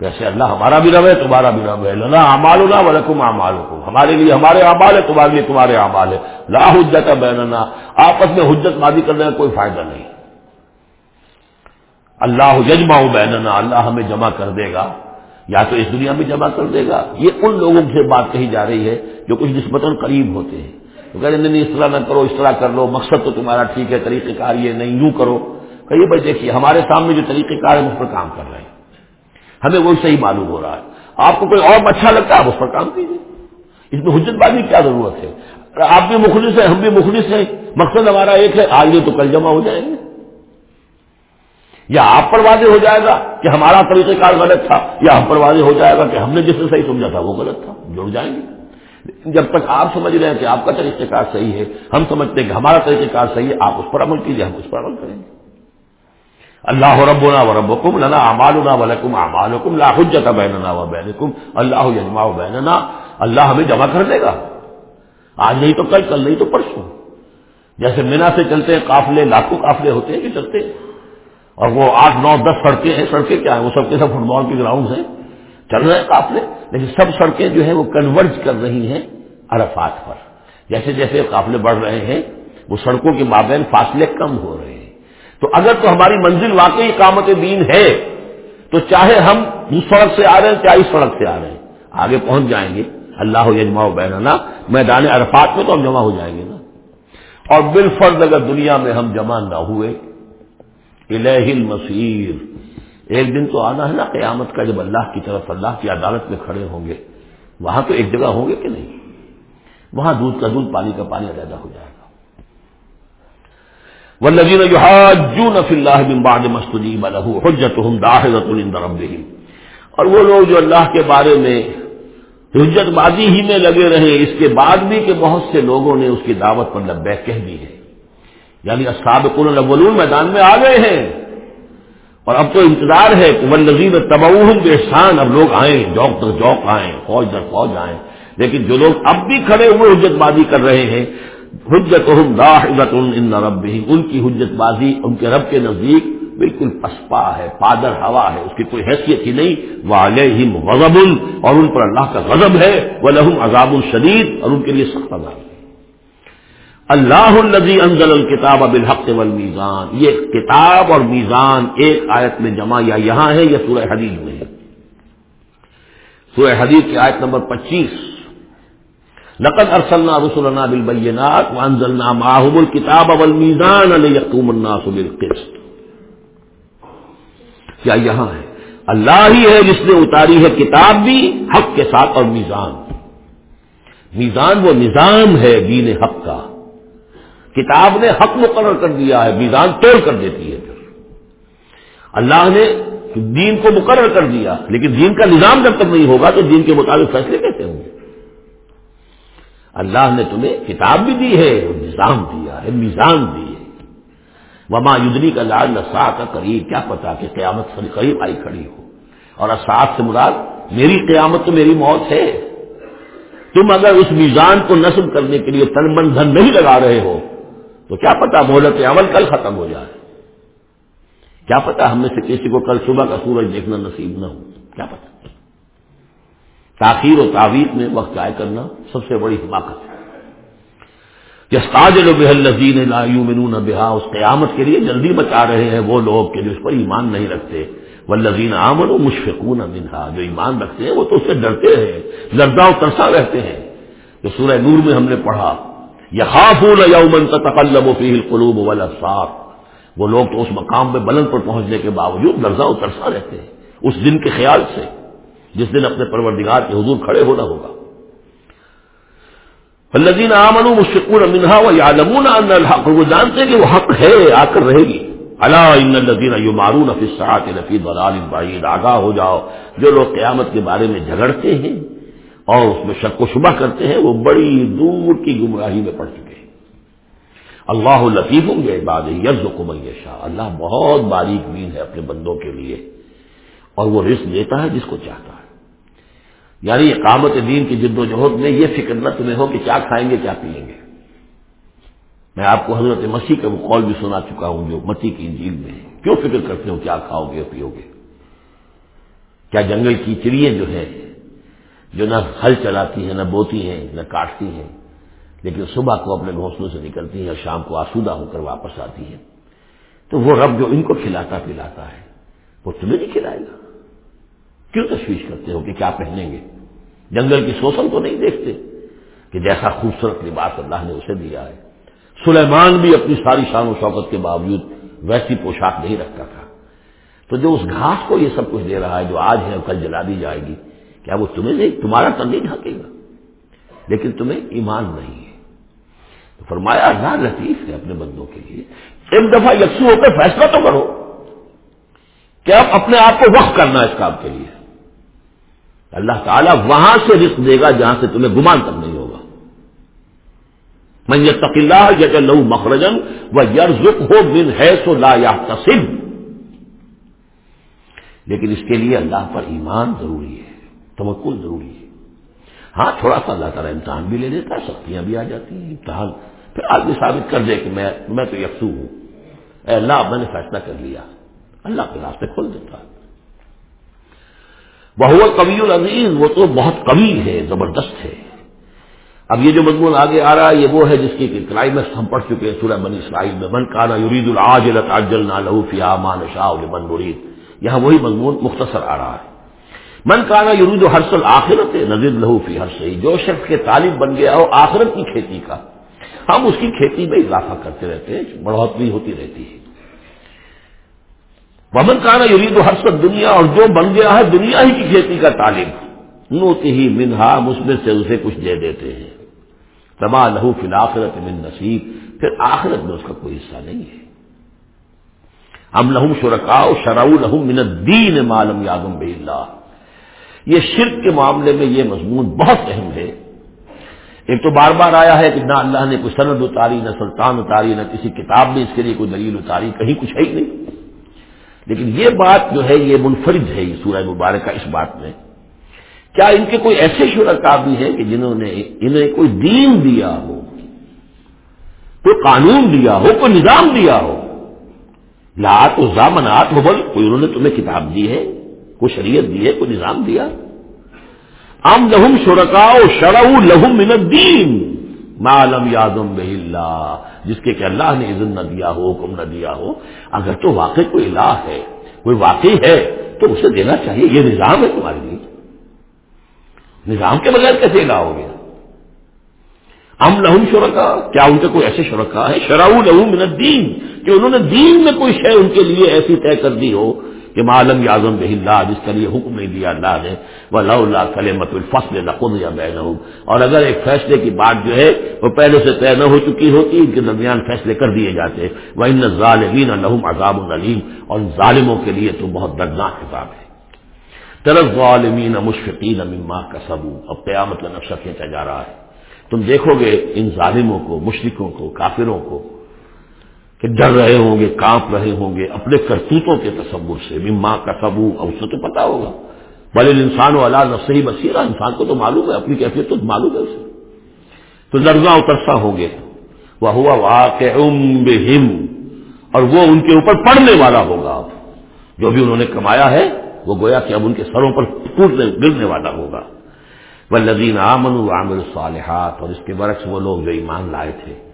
کو ویسے اللہ ہمارا بھی رب ہے، تمہارا بھی رب ہے۔ لنا امال اللہ و رقم امال ہمارے لیے ہمارے امال ہے تمہارے لیے تمہارے امال ہے لا حجت بیننا۔ آپس میں حجت مادی کرنے کا کوئی فائدہ نہیں۔ اللہ ججما بیننا، اللہ ہمیں جمع کر دے گا۔ یا تو اس دنیا میں جمع کر دے گا۔ یہ ان لوگوں سے بات کہی جا رہی ہے جو کچھ نسبتاً قریب ہوتے ہیں۔ تو کہتے ہیں، نہیں اس طرح نہ کرو، اس طرح کر لو، مقصد تو تمہارا ٹھیک ہے، طریقہ کار یہ نہیں، یوں کرو۔ کہیے بھائی دیکھیے، ہمارے سامنے جو طریقہ کار ہے اس پر کام کر رہے ہیں۔ ہمیں وہ صحیح معلوم ہو رہا ہے۔ آپ کو کوئی اور اچھا لگتا ہے، آپ اس پر کام کیجیے اس میں حجت بازی کیا ضرورت ہے؟ آپ بھی مخلص ہیں، ہم بھی مخلص ہیں، مقصد ہمارا ایک ہے آج یہ تو کل جمع ہو جائیں گے۔ یا آپ پر واضح ہو جائے گا کہ ہمارا طریقہ کار غلط تھا، یا ہم پر واضح ہو جائے گا کہ ہم نے جس صحیح سمجھا تھا، وہ غلط تھا جڑ جائیں گے۔ جب تک آپ سمجھ رہے ہیں کہ آپ کا طریقہ کار صحیح ہے، ہم سمجھتے ہیں کہ ہمارا طریقہ کار صحیح ہے، آپ اس پر عمل کیجیے ہم اس پر عمل کریں گے۔ اللہ ربنا و ربکم لنا امالنا ولکم امالکم لا حجت بیننا و بینکم اللہ یجمع بیننا اللہ ہمیں جمع کر دے گا آج نہیں تو کل کل نہیں تو پرسوں جیسے مینا سے چلتے ہیں، قافلے، لاکھوں قافلے ہوتے ہیں کہ چلتے ہیں اور وہ آٹھ، نو، دس سڑکیں ہیں، سڑکیں کیا ہیں؟ وہ سب کے سب فٹ بال کے گراؤنڈ ہیں۔ چل رہے ہیں قافلے، لیکن سب سڑکیں جو ہیں وہ کنورج کر رہی ہیں عرفات پر۔ جیسے جیسے قافلے بڑھ رہے ہیں، وہ سڑکوں کے مابین فاصلے کم ہو رہے ہیں۔ تو اگر تو ہماری منزل واقعی اقامت دین ہے، تو چاہے ہم اس سڑک سے آ رہے ہیں، چاہے اس سڑک سے آ رہے ہیں، آگے پہنچ جائیں گے۔ اللہ یجما بہنا میدان عرفات میں تو ہم جمع ہو جائیں گے نا۔ اور بالفرد اگر دنیا میں ہم جمع نہ ہوئے الہ المصیر، ایک دن تو آنا ہے نا قیامت کا، جب اللہ کی طرف، اللہ کی عدالت میں کھڑے ہوں گے۔ وہاں تو ایک جگہ ہوں گے کہ نہیں؟ وہاں دودھ کا دودھ، پانی کا پانی علیحدہ ہو جائے گا۔ وہ نظیر جو نف اللہ بمباد مستجیب حجت ہوں داحت اور وہ لوگ جو اللہ کے بارے میں حجت بازی ہی میں لگے رہے، اس کے بعد بھی کہ بہت سے لوگوں نے اس کی دعوت پر لبے کہہ دی ہے۔ یعنی اسابق الاولون میدان میں آ گئے ہیں۔ اور اب تو انتظار ہے کہ ون نظیر تباؤ کے اب لوگ آئیں، جوک در جوک آئیں، فوج در فوج آئیں۔ لیکن جو لوگ اب بھی کھڑے ہوئے حجت بازی کر رہے ہیں حجت ان رب ان کی حجت بازی ان کے رب کے نزدیک بالکل پسپا ہے، پادر ہوا ہے، اس کی کوئی حیثیت ہی نہیں وہ علیہم غضب، اور ان پر اللہ کا غضب ہے وہ لہم عذاب الشدید اور ان کے لیے سخت عذاب ہے۔ اللہ النزی انزل الکتاب اب الحق والمیزان، یہ کتاب اور میزان ایک آیت میں جمع یا یہاں ہے یا سورہ حدیث میں ہے؟ سورہ حدیث کی آیت نمبر پچیس۔ نقد ارسلنا رسولنا بالبینات وانزلنا معهم الكتاب والمیزان لیقوم الناس بالقسط. کیا یہاں ہے؟ اللہ ہی ہے جس نے اتاری ہے کتاب بھی، حق کے ساتھ اور میزان. میزان وہ نظام ہے دین حق کا. کتاب نے حق مقرر کر دیا ہے، میزان توڑ کر دیتی ہے پھر. اللہ نے دین کو مقرر کر دیا، لیکن دین کا نظام جب تک نہیں ہوگا تو دین کے مطابق فیصلے کیسے ہوں گے؟ اللہ نے تمہیں کتاب بھی دی ہے اور نظام دیا ہے، میزان دی ہے۔ وما یدنی کا لال نسا کا قریب کیا پتا کہ قیامت قریب آئی کھڑی ہو۔ اور اسات سے مراد، میری قیامت تو میری موت ہے۔ تم اگر اس میزان کو نصب کرنے کے لیے تن من دھن نہیں لگا رہے ہو، تو کیا پتا مہلت عمل کل ختم ہو جائے۔ کیا پتا ہم میں سے کسی کو کل صبح کا سورج دیکھنا نصیب نہ ہو۔ کیا پتا۔ تاخیر و تعویذ میں وقت ضائع کرنا سب سے بڑی حماقت ہے۔ جس تاجل بحل نظین لا بہا اس قیامت کے لیے جلدی بچا رہے ہیں وہ لوگ کہ جو اس پر ایمان نہیں رکھتے۔ وہ لذین عامن و مشفقون منہا، جو ایمان رکھتے ہیں وہ تو اس سے ڈرتے ہیں لردا و ترسا رہتے ہیں۔ جو سورہ نور میں ہم نے پڑھا، یخافون یومن تقلب فیہ القلوب والابصار۔ وہ لوگ تو اس مقام میں بلند پر پہنچنے کے باوجود لرزا و ترسا رہتے ہیں، اس دن کے خیال سے۔ جس دن اپنے پروردگار کے حضور کھڑے ہونا ہوگا۔ الذین آمنوا مشفقون منہا و یعلمون ان الحق، وہ جانتے کہ وہ حق ہے، آ کر رہے گی۔ اللہ ان الذین یمارون فی الساعات لفی ضلال بعید، آگاہ ہو جاؤ۔ جو لوگ قیامت کے بارے میں جھگڑتے ہیں اور اس میں شک و شبہ کرتے ہیں، وہ بڑی دور کی گمراہی میں پڑ چکے ہیں۔ اللہ لطیف ہوں گے عباد یز و شاہ اللہ بہت باریک بین ہے اپنے بندوں کے لیے، اور وہ رزق دیتا ہے جس کو چاہتا ہے۔ یعنی اقامت دین کی جد و جہد میں یہ فکر نہ تمہیں ہو کہ کیا کھائیں گے کیا پیئیں گے۔ میں آپ کو حضرت مسیح کا وہ قول بھی سنا چکا ہوں جو متی کی انجیل میں کیوں فکر کرتے ہو کیا کھاؤ گے پیو گے؟ کیا جنگل کی چڑیے جو ہے جو نہ ہل چلاتی ہیں، نہ بوتی ہیں، نہ کاٹتی ہیں، لیکن صبح کو اپنے گھونسلوں سے نکلتی ہیں اور شام کو آسودہ ہو کر واپس آتی ہیں۔ تو وہ رب جو ان کو کھلاتا پلاتا ہے، وہ تمہیں نہیں کھلائے گا۔ کیوں تشویش کرتے ہو کہ کیا پہنیں گے؟ جنگل کی سوسن تو نہیں دیکھتے کہ جیسا خوبصورت لباس اللہ نے اسے دیا ہے۔ سلیمان بھی اپنی ساری شان و شوقت کے باوجود ویسی پوشاک نہیں رکھتا تھا۔ تو جو اس گھاس کو یہ سب کچھ دے رہا ہے جو آج ہے کل جلا دی جائے گی، کیا وہ تمہیں نہیں، تمہارا تو نہیں ڈھکے گا؟ لیکن تمہیں ایمان نہیں ہے۔ تو فرمایا، اللہ لطیف ہے اپنے بندوں کے لیے۔ ایک دفعہ یکسو ہو کر فیصلہ تو کرو کہ اب اپنے آپ کو وقف کرنا اس کام کے لیے۔ اللہ تعالیٰ وہاں سے رسک دے گا جہاں سے تمہیں گمان تک نہیں ہوگا۔ من اللہ یج لو مخرجن و یرزق ہو من ہے سو لا یا لیکن اس کے لیے اللہ پر ایمان ضروری ہے تمکل ضروری ہے۔ ہاں تھوڑا سا اللہ تعالیٰ امتحان بھی لے لیتا ہے، سختیاں بھی آ جاتی ہیں، امتحان۔ پھر آدمی ثابت کر دے کہ میں میں تو یکسو ہوں۔ اے اللہ، میں نے فیصلہ کر لیا۔ اللہ کے راستے کھول دیتا۔ ہے وہ کبھی العزیز، وہ تو بہت کبھی ہے، زبردست ہے۔ اب یہ جو مضمون آگے آ رہا ہے، یہ وہ ہے جس کی کلائمیکس ہم پڑھ چکے ہیں، سورہ بنی اسرائیل میں۔ من کانا یرید العاج الجل نہ لہو فیا مان شاہ من مرید یہاں وہی مضمون مختصر آ رہا ہے۔ من کانا یرود ہرسل آخرت نظیر لہو فی ہر صحیح جو شخص کے طالب بن گیا ہو آخرت کی کھیتی کا۔ ہم اس کی کھیتی میں اضافہ کرتے رہتے ہیں، بڑھوتری ہوتی رہتی ہے۔ ومن کانا یرید ہرسل دنیا اور جو بن گیا ہے دنیا ہی کی کھیتی کا طالب نوتی ہی منہا اس میں سے اسے کچھ دے دیتے ہیں۔ تما لہو فی الآخرت من نصیب، پھر آخرت میں اس کا کوئی حصہ نہیں ہے۔ ہم لہم شرکاؤ شراؤ لہم من الدین معلوم یادم بے اللہ۔ یہ شرک کے معاملے میں یہ مضمون بہت اہم ہے۔ ایک تو بار بار آیا ہے کہ نہ اللہ نے کوئی سند اتاری، نہ سلطان اتاری، نہ کسی کتاب نے اس کے لیے کوئی دلیل اتاری، کہیں کچھ ہے ہی نہیں۔ لیکن یہ بات جو ہے یہ منفرد ہے یہ سورہ مبارکہ اس بات میں۔ کیا ان کے کوئی ایسے شرکا بھی ہیں کہ جنہوں نے انہیں کوئی دین دیا ہو؟ کوئی قانون دیا ہو؟ کوئی نظام دیا ہو؟ لات و زامنات ہو بول کوئی انہوں نے تمہیں کتاب دی ہے، کوئی شریعت دی ہے، کوئی نظام دیا۔ ام لہم شرکاؤ شرع لہم من الدین۔ معلوم یادم بہ جس کے کہ اللہ نے عزت نہ دیا ہو، حکم نہ دیا ہو۔ اگر تو واقعی کوئی الہ ہے، کوئی واقعی ہے، تو اسے دینا چاہیے۔ یہ نظام ہے تمہارے لیے۔ نظام کے بغیر کیسے الہ ہو گیا؟ ہم لہم شرکا کیا ان کے کوئی ایسے شرکا ہے شراؤ لہو من الدین، کہ انہوں نے دین میں کوئی شے ان کے لیے ایسی طے کر دی ہو۔ کہ معلوم یازم اللہ، جس کے لیے حکم نہیں دیا اللہ نے وہ اللہ کل مت الفصل نقد یا بین اور اگر ایک فیصلے کی بات جو ہے، وہ پہلے سے طے نہ ہو چکی ہوتی، ان کے درمیان فیصلے کر دیے جاتے۔ وہ ان ظالمین الحم عذاب العلیم اور ظالموں کے لیے تو بہت دردناک حساب ہے۔ طرف ظالمین مشفقین مما کا سبو اب قیامت کا نقشہ کھینچا جا رہا ہے۔ تم دیکھو گے ان ظالموں کو مشرقوں کو، کافروں کو کہ ڈر رہے ہوں گے، کانپ رہے ہوں گے، اپنے کرتوتوں کے تصور سے بھی ماں کا سبو اب اسے تو پتا ہوگا۔ بھلے انسان و اللہ نفسری بصیرہ انسان کو تو معلوم ہے، اپنی کیفیت تو معلوم ہے اسے تو لرزاں اترسا ہوں گے۔ وہ ہوا واقع اور وہ ان کے اوپر پڑنے والا ہوگا۔ اب جو بھی انہوں نے کمایا ہے، وہ گویا کہ اب ان کے سروں پر ٹوٹنے گرنے والا ہوگا۔ وہ لذین آمن عامر الصالحات، اور اس کے برعکس وہ لوگ جو ایمان لائے تھے۔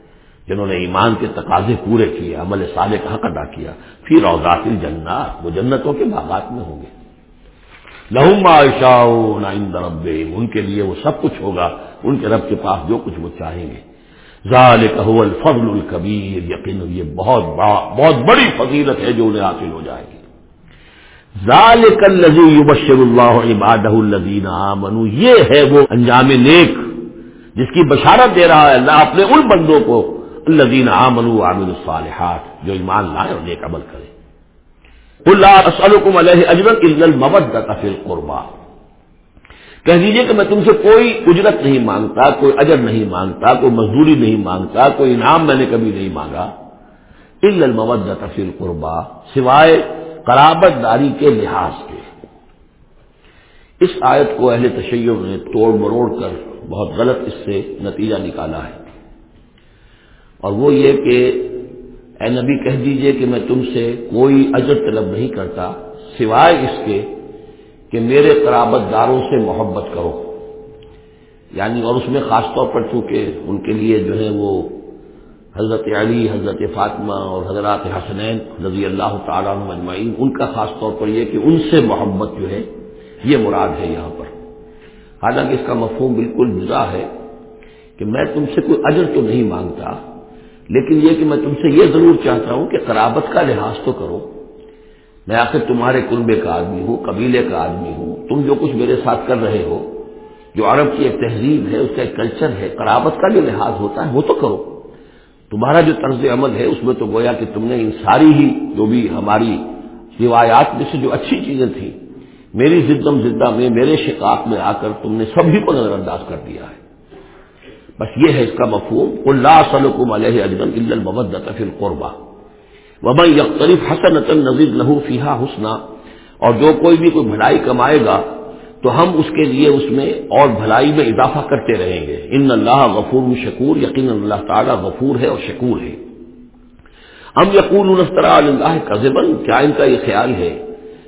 جنہوں نے ایمان کے تقاضے پورے کیے، عمل صالح کا حق ادا کیا پھر اوزات الجنات، وہ جنتوں کے باغات میں ہوں گے۔ لہم عائشہ رب ان کے لیے وہ سب کچھ ہوگا، ان کے رب کے پاس جو کچھ وہ چاہیں گے۔ ذالک هو الفضل الکبیر، یقین یہ بہت بہت بڑی فضیلت ہے جو انہیں حاصل ہو جائے گی۔ ذالک الذی یبشر اللہ عبادہ الذین آمنوا، یہ ہے وہ انجام نیک، جس کی بشارت دے رہا ہے اللہ اپنے ان بندوں کو الذین آمنوا وعملوا الصالحات، جو ایمان لائے اور نیک عمل کرے۔ اللہ اسألکم علیہ اجرا الا المودۃ فی القربى کہہ دیجیے کہ میں تم سے کوئی اجرت نہیں مانگتا، کوئی اجر نہیں مانگتا، کوئی مزدوری نہیں مانگتا، کوئی انعام میں نے کبھی نہیں مانگا۔ الا المودۃ فی القربى سوائے قرابت داری کے لحاظ کے اس آیت کو اہل تشیع نے توڑ مروڑ کر بہت غلط اس سے نتیجہ نکالا ہے۔ اور وہ یہ کہ اے نبی کہہ دیجیے کہ میں تم سے کوئی اجر طلب نہیں کرتا سوائے اس کے کہ میرے قرابت داروں سے محبت کرو۔ یعنی اور اس میں خاص طور پر چونکہ ان کے لیے جو ہے وہ حضرت علی، حضرت فاطمہ اور حضرات حسنین رضی اللہ تعالیٰ مجمعین ان کا خاص طور پر یہ کہ ان سے محبت جو ہے یہ مراد ہے یہاں پر۔ حالانکہ اس کا مفہوم بالکل جدا ہے کہ میں تم سے کوئی اجر تو نہیں مانگتا لیکن یہ کہ میں تم سے یہ ضرور چاہتا ہوں کہ قرابت کا لحاظ تو کرو۔ میں آخر تمہارے کنبے کا آدمی ہوں، قبیلے کا آدمی ہوں۔ تم جو کچھ میرے ساتھ کر رہے ہو، جو عرب کی ایک تہذیب ہے، اس کا ایک کلچر ہے، قرابت کا جو لحاظ ہوتا ہے، وہ تو کرو۔ تمہارا جو طرز عمل ہے، اس میں تو گویا کہ تم نے ان ساری ہی جو بھی ہماری روایات میں سے جو اچھی چیزیں تھیں، میری زدم زدہ میں، میرے شکاف میں آ کر تم نے سبھی کو نظر انداز کر دیا ہے۔ بس یہ ہے اس کا مفہوم اللہ سلکم علیہ اجرم المبت فی القربا وبا یکریف حسن نظیر لہو فیحا حسنا، اور جو کوئی بھی کوئی بھلائی کمائے گا، تو ہم اس کے لیے اس میں اور بھلائی میں اضافہ کرتے رہیں گے۔ ان اللہ غفور شکور یقین اللہ تعالیٰ غفور ہے اور شکور ہے۔ ہم یقول اللہ قزبن کیا ان کا یہ خیال ہے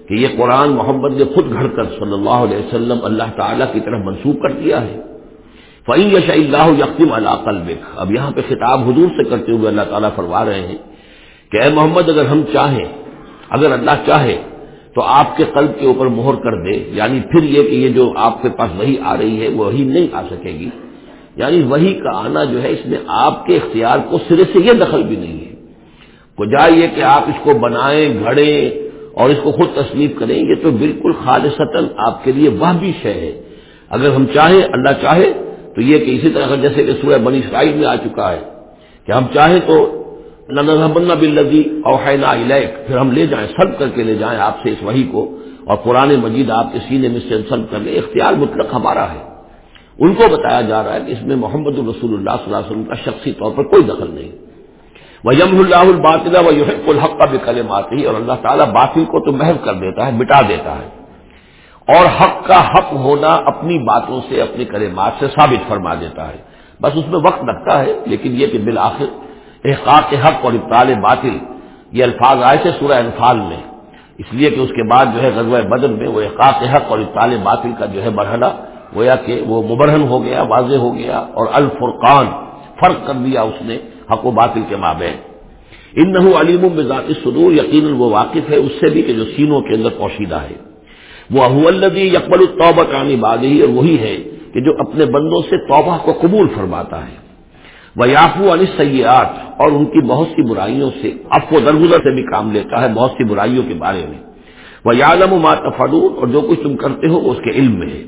کہ یہ قرآن محمد نے خود گھڑ کر صلی اللہ علیہ وسلم اللہ تعالیٰ کی طرف منسوخ کر دیا ہے؟ فعین یش اللہ یقم العقل بک اب یہاں پہ خطاب حضور سے کرتے ہوئے اللہ تعالیٰ فرما رہے ہیں کہ اے محمد، اگر ہم چاہیں، اگر اللہ چاہے، تو آپ کے قلب کے اوپر مہر کر دے۔ یعنی پھر یہ کہ یہ جو آپ کے پاس وہی آ رہی ہے، وہی نہیں آ سکے گی۔ یعنی وہی کا آنا جو ہے، اس میں آپ کے اختیار کو سرے سے یہ دخل بھی نہیں ہے۔ جائے کہ آپ اس کو بنائیں، گھڑیں اور اس کو خود تصنیف کریں، یہ تو بالکل خالصتاً آپ کے لیے وہ بھی شے ہے۔ اگر ہم چاہیں، اللہ چاہے تو یہ کہ اسی طرح جیسے کہ سورہ بنی اسرائیل میں آ چکا ہے کہ ہم چاہیں تو بننا بلدی اوحینا الیک، پھر ہم لے جائیں، سلب کر کے لے جائیں آپ سے اس وحی کو، اور قرآن مجید آپ کے سینے میں سے سلب کر لیں اختیار مطلق ہمارا ہے۔ ان کو بتایا جا رہا ہے کہ اس میں محمد الرسول اللہ صلی اللہ علیہ وسلم کا شخصی طور پر کوئی دخل نہیں۔ وہ یم اللہ الباطلا و یحق الحق کا بھی کلم آتی اور اللہ تعالیٰ باطل کو تو محو کر دیتا ہے، مٹا دیتا ہے۔ اور حق کا حق ہونا اپنی باتوں سے اپنی کلمات سے ثابت فرما دیتا ہے۔ بس اس میں وقت لگتا ہے، لیکن یہ کہ بالآخر احقاق حق اور ابتال باطل، یہ الفاظ آئے تھے سورہ انفال میں۔ اس لیے کہ اس کے بعد جو ہے غزوہ بدر میں وہ احقاق حق اور ابتال باطل کا جو ہے مرحلہ، گویا کہ وہ مبرہن ہو گیا، واضح ہو گیا اور الفرقان فرق کر دیا اس نے حق و باطل کے مابین۔ ان نحو علیم بذات صدور یقیناً وہ واقف ہے اس سے بھی کہ جو سینوں کے اندر پوشیدہ ہے۔ وہ الدی یکبل الطبہ کانی بادی اور وہی ہے کہ جو اپنے بندوں سے توبہ کو قبول فرماتا ہے۔ وہ یافو علی سیاحت اور ان کی بہت سی برائیوں سے اب وہ درگزر سے بھی کام لیتا ہے بہت سی برائیوں کے بارے میں۔ وہ یادم و ماتفرون اور جو کچھ تم کرتے ہو وہ اس کے علم میں ہے۔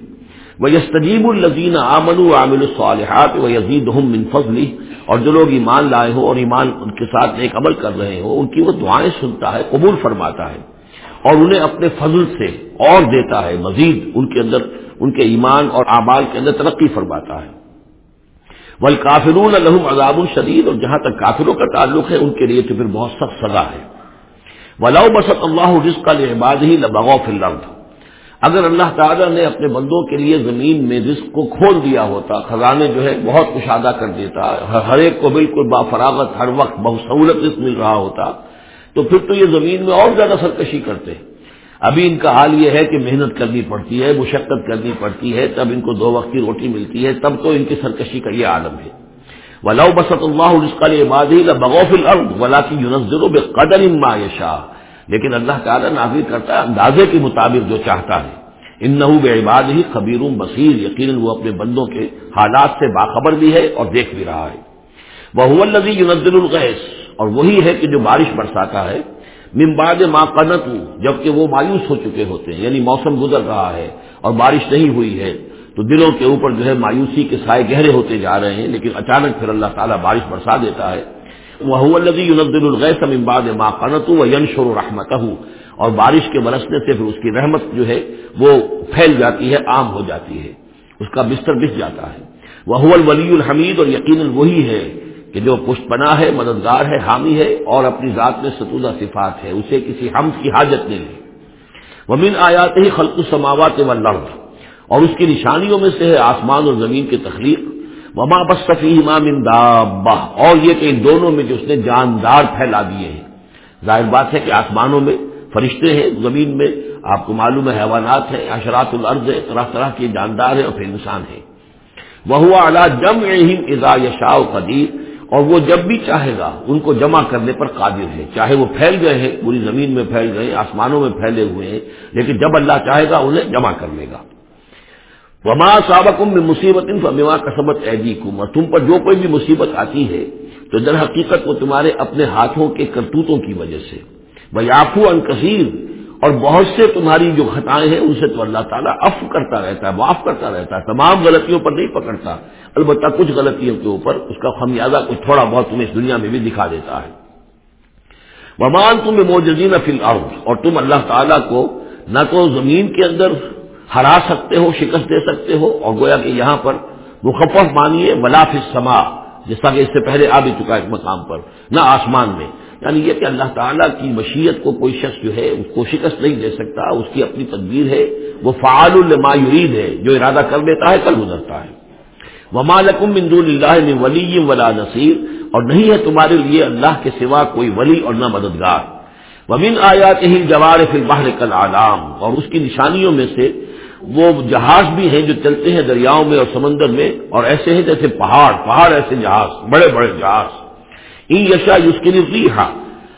وہ یستجیب الزین عامل عامل الصالحات و یزید من فضلی اور جو لوگ ایمان لائے ہو اور ایمان ان کے ساتھ ایک عمل کر رہے ہو ان کی وہ دعائیں سنتا ہے، قبول فرماتا ہے۔ اور انہیں اپنے فضل سے اور دیتا ہے، مزید ان کے اندر، ان کے ایمان اور اعمال کے اندر ترقی فرماتا ہے۔ ول کافرون الحم عذاب الشدید اور جہاں تک کافروں کا تعلق ہے، ان کے لیے تو پھر بہت سخت سزا ہے۔ ولاؤ بسط اللہ رزق العباد ہی لبغوف الرد اگر اللہ تعالیٰ نے اپنے بندوں کے لیے زمین میں رزق کو کھول دیا ہوتا، خزانے جو ہے بہت کشادہ کر دیتا ہر ایک کو بالکل بافراغت، ہر وقت بہت سہولت رزق مل رہا ہوتا تو پھر تو یہ زمین میں اور زیادہ سرکشی کرتے ابھی ان کا حال یہ ہے کہ محنت کرنی پڑتی ہے، مشقت کرنی پڑتی ہے، تب ان کو دو وقت کی روٹی ملتی ہے، تب تو ان کی سرکشی کا یہ عالم ہے۔ ولاؤ بسط اللہ عسقال عبادی بغوف العرد ولا کی یونزر بے قدر اما شاہ لیکن اللہ تعالیٰ نازل کرتا ہے اندازے کے مطابق جو چاہتا ہے۔ ان نحو بے عباد ہی خبیر بصیر یقیناً وہ اپنے بندوں کے حالات سے باخبر بھی ہے اور دیکھ بھی رہا ہے۔ وہ الزی یونزل القیس اور وہی ہے کہ جو بارش برساتا ہے ممباد ماں قنت، جبکہ وہ مایوس ہو چکے ہوتے ہیں یعنی موسم گزر رہا ہے اور بارش نہیں ہوئی ہے، تو دلوں کے اوپر جو ہے مایوسی کے سائے گہرے ہوتے جا رہے ہیں، لیکن اچانک پھر اللہ تعالیٰ بارش برسا دیتا ہے۔ وہ الزی یونزل الغیس ممباد ماں قنت و ینشور و رحمت اور بارش کے برسنے سے پھر اس کی رحمت جو ہے، وہ پھیل جاتی ہے، عام ہو جاتی ہے۔ اس کا بستر بس جاتا ہے۔ وہ الولی الحمید اور یقیناً وہی ہے کہ جو پشت پناہ ہے، مددگار ہے، حامی ہے اور اپنی ذات میں ستودہ صفات ہے اسے کسی حمد کی حاجت نہیں ہے۔ ومن آیات ہی خلق السماوات و اور اس کی نشانیوں میں سے ہے آسمان اور زمین کی تخلیق۔ وما بس صفی امام دابہ اور یہ کہ ان دونوں میں جو اس نے جاندار پھیلا دیے ہیں۔ ظاہر بات ہے کہ آسمانوں میں فرشتے ہیں، زمین میں آپ کو معلوم ہے حیوانات ہیں اشرات الارض ہے طرح طرح کے جاندار ہیں اور پھر انسان ہے وہ اعلیٰ جم اضاء یشاء قدیر اور وہ جب بھی چاہے گا، ان کو جمع کرنے پر قادر ہے۔ چاہے وہ پھیل گئے ہیں، پوری زمین میں پھیل گئے، آسمانوں میں پھیلے ہوئے ہیں، لیکن جب اللہ چاہے گا، انہیں جمع کر لے گا۔ وما سابقم میں مصیبت فما کسبت ایجی کم اور تم پر جو کوئی بھی مصیبت آتی ہے، تو در حقیقت وہ تمہارے اپنے ہاتھوں کے کرتوتوں کی وجہ سے۔ وہ یافو ان کثیر اور بہت سے تمہاری جو خطائیں ہیں، ان سے تو اللہ تعالیٰ اف کرتا رہتا ہے، معاف کرتا رہتا ہے، تمام غلطیوں پر نہیں پکڑتا۔ البتہ کچھ غلطیوں کے اوپر اس کا خمیازہ کچھ تھوڑا بہت تمہیں اس دنیا میں بھی دکھا دیتا ہے۔ ومان تم موجودین فی الارض اور تم اللہ تعالیٰ کو نہ تو زمین کے اندر ہرا سکتے ہو، شکست دے سکتے ہو، اور گویا کہ یہاں پر مخفف مانیے ولاف سما جس طرح کہ اس سے پہلے آ بھی چکا ہے مقام پر، نہ آسمان میں۔ یعنی یہ کہ اللہ تعالیٰ کی مشیت کو کوئی شخص جو ہے اس کو شکست نہیں دے سکتا، اس کی اپنی تدبیر ہے۔ وہ فعال الما یرید ہے، جو ارادہ کر لیتا ہے کل گزرتا ہے۔ وما لکم من دون اللہ میں ولی ولا نصیر، اور نہیں ہے تمہارے لیے اللہ کے سوا کوئی ولی اور نہ مددگار۔ ومن آیات ہی جوار فی البحر کل عالام اور اس کی نشانیوں میں سے وہ جہاز بھی ہیں جو چلتے ہیں دریاؤں میں اور سمندر میں، اور ایسے ہیں جیسے پہاڑ پہاڑ ایسے جہاز، بڑے بڑے جہاز۔ یشا یوس کے لیے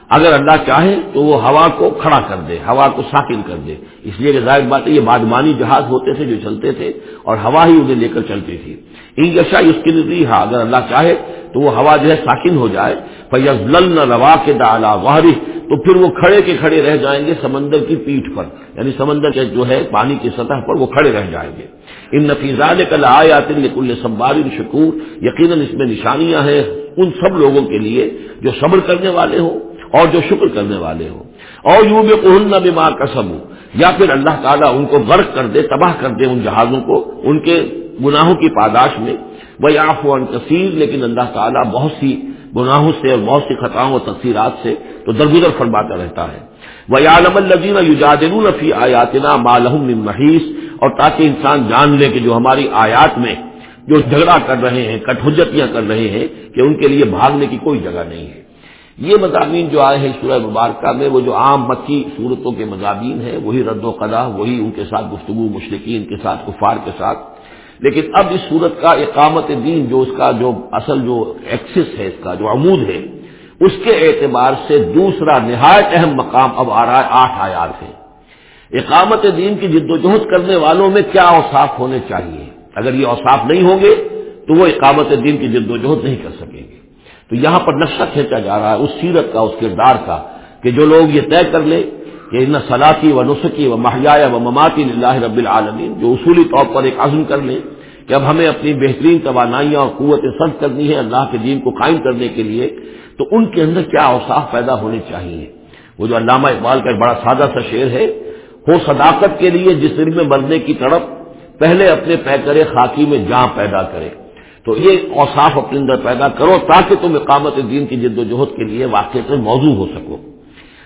اگر اللہ چاہے تو وہ ہوا کو کھڑا کر دے، ہوا کو ساکن کر دے۔ اس لیے کہ ظاہر بات ہے، یہ بادمانی جہاز ہوتے تھے جو چلتے تھے اور ہوا ہی انہیں لے کر چلتی تھی۔ این یشا یوس کے لیے اگر اللہ چاہے تو وہ ہوا جو ہے ساکن ہو جائے۔ فیض نہ روا کے دالا واہری تو پھر وہ کھڑے کے کھڑے رہ جائیں گے سمندر کی پیٹھ پر۔ یعنی سمندر کے جو ہے پانی کی سطح پر وہ کھڑے رہ جائیں گے۔ ان نفیزہ نے کل آئے آتے کل سمبار شکور، یقیناً اس میں نشانیاں ہیں ان سب لوگوں کے لیے جو صبر کرنے والے ہوں اور جو شکر کرنے والے ہوں۔ اور یوں بھی قہن بیمار کا سب یا پھر اللہ تعالیٰ ان کو غرق کر دے، تباہ کر دے ان جہازوں کو، ان کے گناہوں کی پاداش میں۔ وہ آف و کثیر لیکن اللہ تعالیٰ بہت سی گناہوں سے اور بہت سی خطاؤں و تفصیلات سے تو درگزر فرماتا رہتا ہے۔ وہ عالم الزین یوجادن الفی آیاتنا مالحم محیث اور تاکہ انسان جان لے کہ جو ہماری آیات میں جو جھگڑا کر رہے ہیں، کٹھجتیاں کر رہے ہیں کہ ان کے لیے بھاگنے کی کوئی جگہ نہیں ہے۔ یہ مضامین جو آئے ہیں سورہ مبارکہ میں، وہ جو عام مکی صورتوں کے مضامین ہیں، وہی رد و قدا، وہی ان کے ساتھ گفتگو مشرقین کے ساتھ، کفار کے ساتھ۔ لیکن اب اس صورت کا اقامت دین جو اس کا جو اصل جو ایکسس ہے، اس کا جو عمود ہے اس کے اعتبار سے دوسرا نہایت اہم مقام اب آ رہا ہے آٹھ آیات سے اقامت دین کی جد و جہد کرنے والوں میں کیا اوساف ہونے چاہیے؟ اگر یہ اوساف نہیں ہوں گے تو وہ اقامت دین کی جد و جہد نہیں کر سکیں گے۔ تو یہاں پر نقشہ کھینچا جا رہا ہے اس سیرت کا، اس کردار کا، کہ جو لوگ یہ طے کر لیں کہ ان سلاطی و نسخی و محیا و مماتی اللہ رب العالمین، جو اصولی طور پر ایک عزم کر لیں کہ اب ہمیں اپنی بہترین توانائیاں اور قوت سرد کرنی ہے اللہ کے دین کو قائم کرنے کے لیے، تو ان کے اندر کیا اوساف پیدا ہونے چاہیے؟ وہ جو علامہ اقبال کا ایک بڑا سادہ سا شعر ہے، ہو صداقت کے لیے جس دن میں مرنے کی طرف پہلے اپنے پے کرے، خاکی میں جاں پیدا کرے۔ تو یہ اوساف اپنے اندر پیدا کرو تاکہ تم اقامت دین کی جد و جہد کے لیے واقع موضوع ہو سکو۔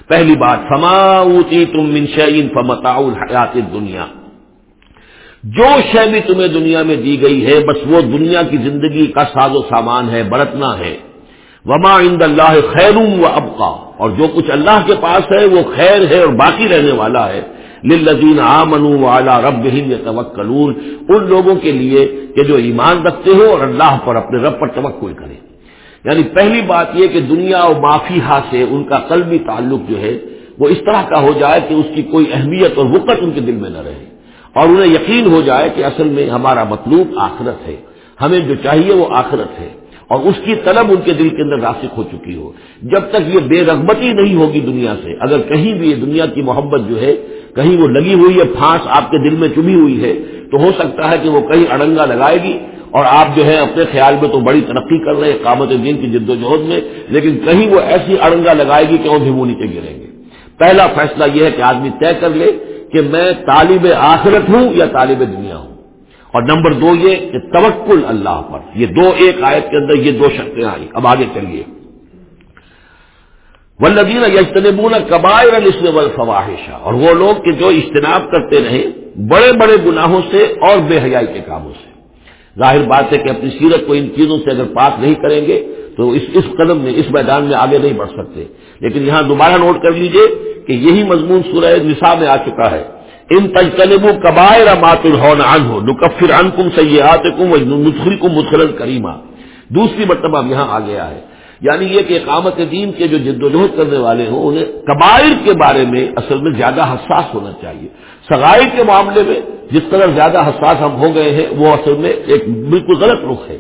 پہلی بات، فما اوتی تم منشین فمتا الحیات دنیا جو شے بھی تمہیں دنیا میں دی گئی ہے، بس وہ دنیا کی زندگی کا ساز و سامان ہے، برتنا ہے۔ وما عند اللہ خیر و ابقا اور جو کچھ اللہ کے پاس ہے، وہ خیر ہے اور باقی رہنے والا ہے۔ للذین آمنوا وعلی ربهم یتوکلون ان لوگوں کے لیے کہ جو ایمان رکھتے ہو اور اللہ پر اپنے رب پر توکل کریں۔ یعنی پہلی بات یہ کہ دنیا و معافی سے ان کا قلبی تعلق جو ہے، وہ اس طرح کا ہو جائے کہ اس کی کوئی اہمیت اور وقت ان کے دل میں نہ رہے۔ اور انہیں یقین ہو جائے کہ اصل میں ہمارا مطلوب آخرت ہے، ہمیں جو چاہیے وہ آخرت ہے، اور اس کی طلب ان کے دل کے اندر راسک ہو چکی ہو۔ جب تک یہ بے رغبتی نہیں ہوگی دنیا سے، اگر کہیں بھی یہ دنیا کی محبت جو ہے، کہیں وہ لگی ہوئی ہے، پھانس آپ کے دل میں چبھی ہوئی ہے، تو ہو سکتا ہے کہ وہ کہیں اڑنگا لگائے گی۔ اور آپ جو ہے اپنے خیال میں تو بڑی ترقی کر رہے ہیں قامت دین کی جد و جہد میں، لیکن کہیں وہ ایسی اڑنگا لگائے گی کہ وہ بھی وہ نیچے گریں گے۔ پہلا فیصلہ یہ ہے کہ آدمی طے کر لے کہ میں طالب آخرت ہوں یا طالب دنیا ہوں؟ اور نمبر دو یہ کہ توکل اللہ پر. یہ دو ایک آیت کے اندر یہ دو شرطیں آئی اب آگے چلیے. ولدین یجتنبون قبائر الاسم والفواحشہ اور وہ لوگ کہ جو اجتناب کرتے رہے بڑے بڑے گناہوں سے اور بے حیائی کے کاموں سے. ظاہر بات ہے کہ اپنی سیرت کو ان چیزوں سے اگر پاک نہیں کریں گے تو اس اس قدم میں، اس میدان میں آگے نہیں بڑھ سکتے۔ لیکن یہاں دوبارہ نوٹ کر لیجیے کہ یہی مضمون سورہ نساء میں آ چکا ہے۔ ان تجتنبو قبائر مات الحون ان ہو نکفر ان کم سیاحت کم نسخری کو کریمہ دوسری مرتبہ یہاں آ گیا ہے۔ یعنی یہ کہ اقامت دین کے جو جد و جہد کرنے والے ہوں، انہیں قبائر کے بارے میں اصل میں زیادہ حساس ہونا چاہیے۔ سگائی کے معاملے میں جس طرح زیادہ حساس ہم ہو گئے ہیں، وہ اصل میں ایک بالکل غلط رخ ہے۔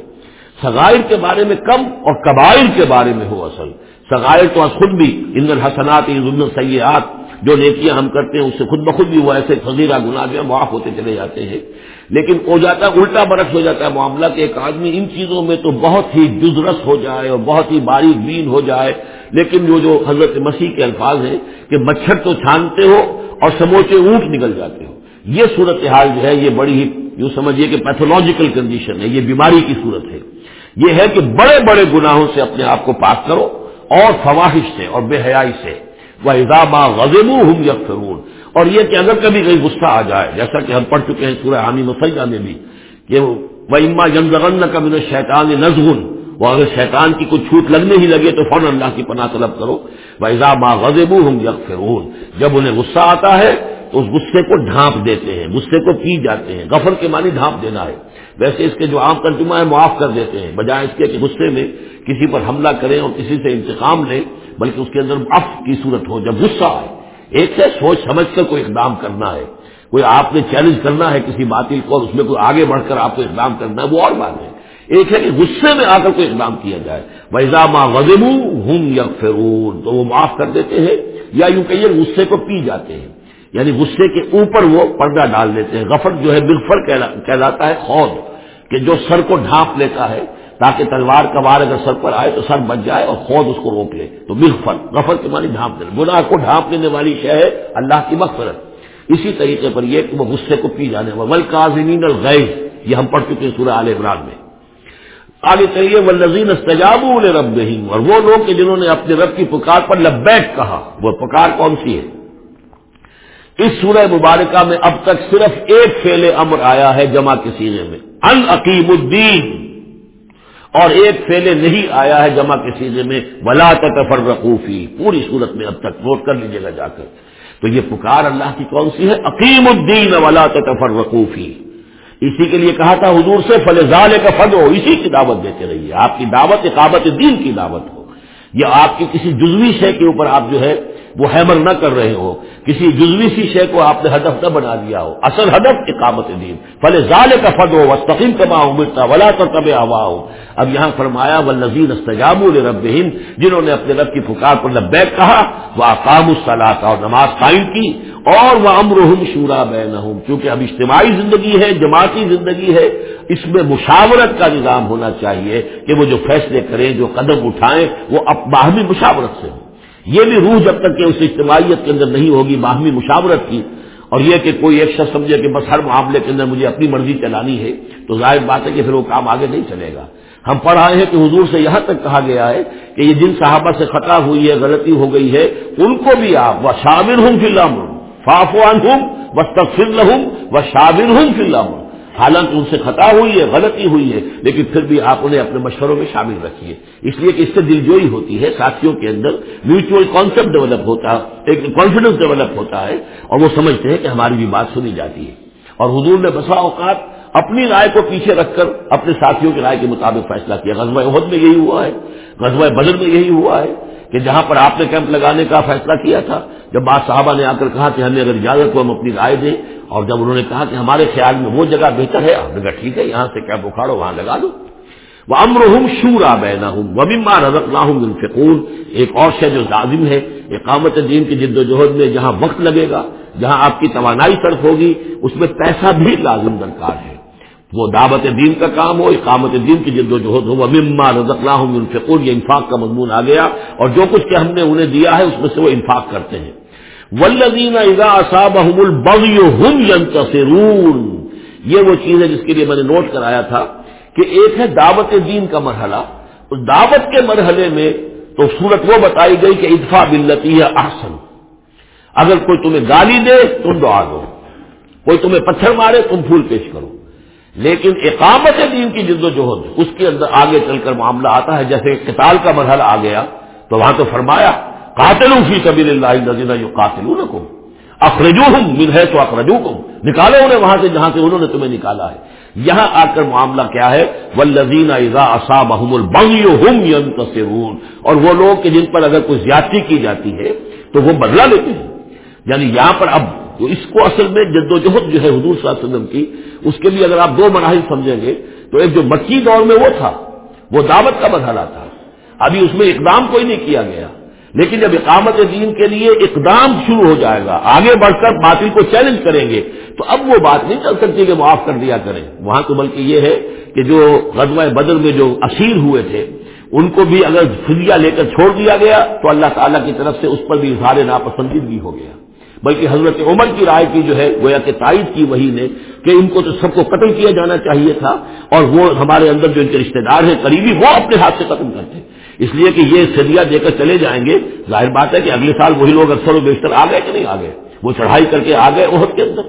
سگائر کے بارے میں کم اور قبائل کے بارے میں ہو اصل۔ سگائر تو خود بھی ان حسنات ضلع سیاحت جو نیکیاں ہم کرتے ہیں، اس سے خود بخود بھی وہ ایسے فضیرہ گناہ جو ہے معاف ہوتے چلے جاتے ہیں۔ لیکن ہو جاتا ہے، الٹا برعکس ہو جاتا ہے معاملہ کہ ایک آدمی ان چیزوں میں تو بہت ہی جزرس ہو جائے اور بہت ہی باریک بین ہو جائے۔ لیکن وہ جو حضرت مسیح کے الفاظ ہیں کہ مچھر تو چھانتے ہو اور سموچے اونٹ نکل جاتے ہو۔ یہ صورت حال جو ہے، یہ بڑی ہی یوں سمجھیے کہ پیتھولوجیکل کنڈیشن ہے، یہ بیماری کی صورت ہے۔ یہ ہے کہ بڑے بڑے گناہوں سے اپنے آپ کو پاک کرو اور فواہش سے اور بے حیائی سے۔ وہ اضابہ غزم ہوں یا اور یہ کہ اگر کبھی کہیں غصہ آ جائے، جیسا کہ ہم پڑھ چکے ہیں سورہ عامی مسجدہ میں بھی، کہ وہ اما جنزغن کا من شیطان نزغن وہ اگر شیطان کی کوئی چھوٹ لگنے ہی لگے تو فوراً اللہ کی پناہ طلب کرو۔ ویزا ماں غزب ہوں یک جب انہیں غصہ آتا ہے تو اس غصے کو ڈھانپ دیتے ہیں، غصے کو پی جاتے ہیں۔ غفر کے معنی ڈھانپ دینا ہے۔ ویسے اس کے جو عام ترجمہ ہے معاف کر دیتے ہیں، بجائے اس کے کہ غصے میں کسی پر حملہ کریں اور کسی سے انتقام لیں، بلکہ اس کے اندر اف کی صورت ہو، جب غصہ آئے۔ ایک سے سوچ سمجھ کر کوئی اقدام کرنا ہے۔ کوئی آپ نے چیلنج کرنا ہے کسی باطل کو اور اس میں کوئی آگے بڑھ کر آپ کو اقدام کرنا ہے، وہ اور بات ہے۔ ایک ہے کہ غصے میں آ کر کوئی اقدام کیا جائے۔ ویزا ماں غزم ہوں یا فرون تو وہ معاف کر دیتے ہیں یا یوں کہیے غصے کو پی جاتے ہیں۔ یعنی غصے کے اوپر وہ پردہ ڈال دیتے ہیں۔ غفر جو ہے بلفر کہلاتا ہے خود کہ جو سر کو ڈھانپ لیتا ہے، تاکہ تلوار کا وار اگر سر پر آئے تو سر بچ جائے اور خود اس کو روک لے۔ تو بلفر غفر کے معنی ڈھانپ دینا۔ گناہ کو ڈھانپ لینے والی شے ہے اللہ کی مغفرت۔ اسی طریقے پر یہ کہ وہ غصے کو پی جانے۔ والا ول الغیظ یہ ہم پڑھ چکے ہیں سورہ عال عمران میں۔ آگے چلیے وہ نظین استجاب رب اور وہ لوگ جنہوں نے اپنے رب کی پکار پر لبیک کہا۔ وہ پکار کون سی ہے؟ اس سورہ مبارکہ میں اب تک صرف ایک فیل امر آیا ہے جمع کے سینے میں۔ ان عقیم الدین۔ اور ایک فیلے نہیں آیا ہے جمع کے سینے میں۔ ولا تفر رقوفی پوری صورت میں اب تک نوٹ کر لیجیے گا جا کر۔ تو یہ پکار اللہ کی کون سی ہے؟ عقیم الدین ولا تفر رقوفی اسی کے لیے کہا تھا حضور سے فلزال کا فد ہو اسی کی دعوت دیتے رہیے۔ آپ کی دعوت اقامت دین کی دعوت ہو۔ یا آپ کی کسی جزوی شے کے اوپر آپ جو ہے وہ حیمر نہ کر رہے ہو کسی جزوی سی شے کو آپ نے ہدف نہ بنا دیا ہو اصل ہدف اقامت دین فل ظال کا فد ہو وسطیم کما ہو مرتا ولا تو طب ہوا ہو۔ اب یہاں فرمایا و نذیر استجاب رب جنہوں نے اپنے رب کی پکار پر لبیک کہا وہ اقام الصلاح اور نماز قائم کی، اور وہ امرحم شورا بین چونکہ اب اجتماعی زندگی ہے، جماعتی زندگی ہے، اس میں مشاورت کا نظام ہونا چاہیے کہ وہ جو فیصلے کریں، جو قدم اٹھائیں، وہ اب باہمی مشاورت سے ہوں۔ یہ بھی روح جب تک کہ اس اجتماعیت کے اندر نہیں ہوگی، باہمی مشاورت کی، اور یہ کہ کوئی ایک شخص سمجھے کہ بس ہر معاملے کے اندر مجھے اپنی مرضی چلانی ہے، تو ظاہر بات ہے کہ پھر وہ کام آگے نہیں چلے گا۔ ہم پڑھ رہے ہیں کہ حضور سے یہاں تک کہا گیا ہے کہ یہ جن صحابہ سے خطا ہوئی ہے، غلطی ہو گئی ہے، ان کو بھی آپ وہ شامل ہوں فی الحال فافوان ہوں بس تفصیل ہوں وہ شامل ہوں فی الحال حالانکہ ان سے خطا ہوئی ہے، غلطی ہوئی ہے، لیکن پھر بھی آپ انہیں اپنے مشوروں میں شامل رکھیے۔ اس لیے کہ اس سے دلجوئی ہوتی ہے، ساتھیوں کے اندر میوچل کانسیپٹ ڈیولپ ہوتا ہے ایک کانفیڈنس ڈیولپ ہوتا ہے، اور وہ سمجھتے ہیں کہ ہماری بھی بات سنی جاتی ہے۔ اور حضور نے بسا اوقات اپنی رائے کو پیچھے رکھ کر اپنے ساتھیوں کی رائے کے مطابق فیصلہ کیا۔ غزوہ عہد میں یہی ہوا ہے، غزوہ بدر میں یہی ہوا ہے۔ کہ جہاں پر آپ نے کیمپ لگانے کا فیصلہ کیا تھا، جب بعض صحابہ نے آ کر کہا کہ ہمیں اگر اجازت ہو ہم اپنی رائے دیں، اور جب انہوں نے کہا کہ ہمارے خیال میں وہ جگہ بہتر ہے، آپ نے کہا ٹھیک ہے، یہاں سے کیمپ اکھاڑو، وہاں لگا دو۔ وہ امر ہوں شورا بینا ہوں وہ بیمار نہ ہوں فکون ایک اور شے جو لازم ہے، اقامت دین کی جد و جہد میں جہاں وقت لگے گا، جہاں آپ کی توانائی صرف ہوگی، اس میں پیسہ بھی لازم درکار ہے۔ وہ دعوت دین کا کام ہو، اقامت دین کی جد و جہد ہو وہ مما رضک اللہ فکون یہ انفاق کا مضمون آ گیا اور جو کچھ کہ ہم نے انہیں دیا ہے، اس میں سے وہ انفاق کرتے ہیں۔ ولدین اذا اصابهم البغي هم ينتصرون۔ یہ وہ چیز ہے جس کے لیے میں نے نوٹ کرایا تھا کہ ایک ہے دعوت دین کا مرحلہ۔ اس دعوت کے مرحلے میں تو صورت وہ بتائی گئی کہ ادفا بلتی ہے احسن۔ اگر کوئی تمہیں گالی دے، تم دعا دو۔ کوئی تمہیں پتھر مارے، تم پھول پیش کرو۔ لیکن اقامت دین کی جد و جہد اس کے اندر آگے چل کر معاملہ آتا ہے، جیسے قتال کا مرحلہ آ گیا، تو وہاں تو فرمایا قاتل فی سبیل اللہ نظینہ قاتل کو اخرجو ہوں من ہے تو اخرجو کو نکالو انہیں وہاں سے جہاں سے انہوں نے تمہیں نکالا ہے۔ یہاں آ کر معاملہ کیا ہے ولزین اذا اصا محم البغ اور وہ لوگ کہ جن پر اگر کوئی زیادتی کی جاتی ہے، تو وہ بدلا لیتے ہیں۔ یعنی یہاں پر اب تو اس کو اصل میں جد و جہد جو ہے حضور صلی اللہ علیہ وسلم کی، اس کے لیے اگر آپ دو مراحل سمجھیں گے، تو ایک جو مکی دور میں وہ تھا، وہ دعوت کا مرحلہ تھا۔ ابھی اس میں اقدام کوئی نہیں کیا گیا۔ لیکن جب اقامت دین کے لیے اقدام شروع ہو جائے گا، آگے بڑھ کر باطل کو چیلنج کریں گے، تو اب وہ بات نہیں چل سکتی کہ معاف کر دیا کریں۔ وہاں تو بلکہ یہ ہے کہ جو غزوہ بدر میں جو اسیر ہوئے تھے، ان کو بھی اگر فضیا لے کر چھوڑ دیا گیا، تو اللہ تعالیٰ کی طرف سے اس پر بھی اظہار ناپسندیدگی ہو گیا۔ بلکہ حضرت عمر کی رائے کی جو ہے، گویا کہ تائید کی وہی نے کہ ان کو تو سب کو قتل کیا جانا چاہیے تھا اور وہ ہمارے اندر جو ان کے رشتہ دار ہیں، قریبی، وہ اپنے ہاتھ سے قتل کرتے اس لیے کہ یہ سدیا دے کر چلے جائیں گے، ظاہر بات ہے کہ اگلے سال وہی لوگ اکثر و بیشتر آ گئے کہ نہیں آ گئے وہ چڑھائی کر کے آ گئے عہد کے اندر۔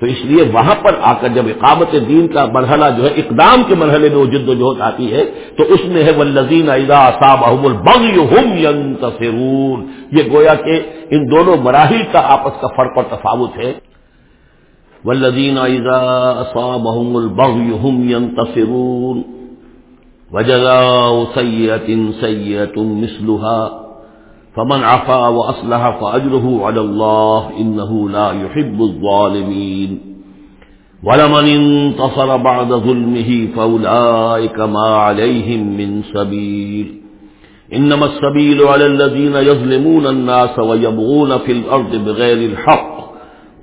تو اس لیے وہاں پر آ کر جب اقامت دین کا مرحلہ جو ہے، اقدام کے مرحلے میں وہ جد و جہد آتی ہے، تو اس میں ہے ولزین ادا صاب احم یہ گویا کہ ان دونوں مراحل کا آپس کا فرق اور تفاوت ہے۔ ولزین ادا صاب احم تصرون وجزاء سيئة سيئة مثلها۔ فمن عفا وأصلح فأجره على الله إنه لا يحب الظالمين. ولمن انتصر بعد ظلمه فأولئك ما عليهم من سبيل. إنما السبيل على الذين يظلمون الناس ويبغون في الأرض بغير الحق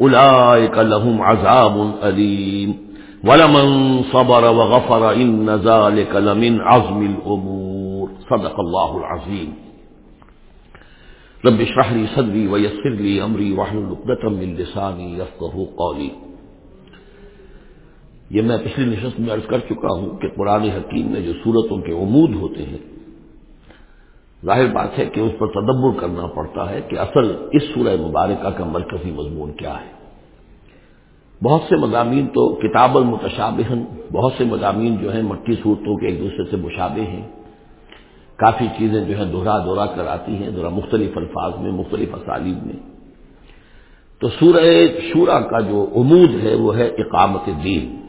أولئك لهم عذاب أليم. ولمن صبر وغفر إن ذلك لمن عزم الأمور. صدق الله العظيم. رب اشرح لي صدري ويسر لي امري واحلل عقدة من لساني يفقهوا قولي۔ یہ میں پچھلی نشست میں عرض کر چکا ہوں کہ قرآن حکیم میں جو صورتوں کے عمود ہوتے ہیں، ظاہر بات ہے کہ اس پر تدبر کرنا پڑتا ہے کہ اصل اس سورہ مبارکہ کا مرکزی مضمون کیا ہے۔ بہت سے مضامین تو کتاب المتشابہن، بہت سے مضامین جو ہیں مکی صورتوں کے ایک دوسرے سے مشابہ ہیں۔ کافی چیزیں جو ہیں دوہرا دوہرا کر آتی ہیں، ذرا مختلف الفاظ میں، مختلف اسالیب میں۔ تو سورہ شورا کا جو عمود ہے، وہ ہے اقامت دین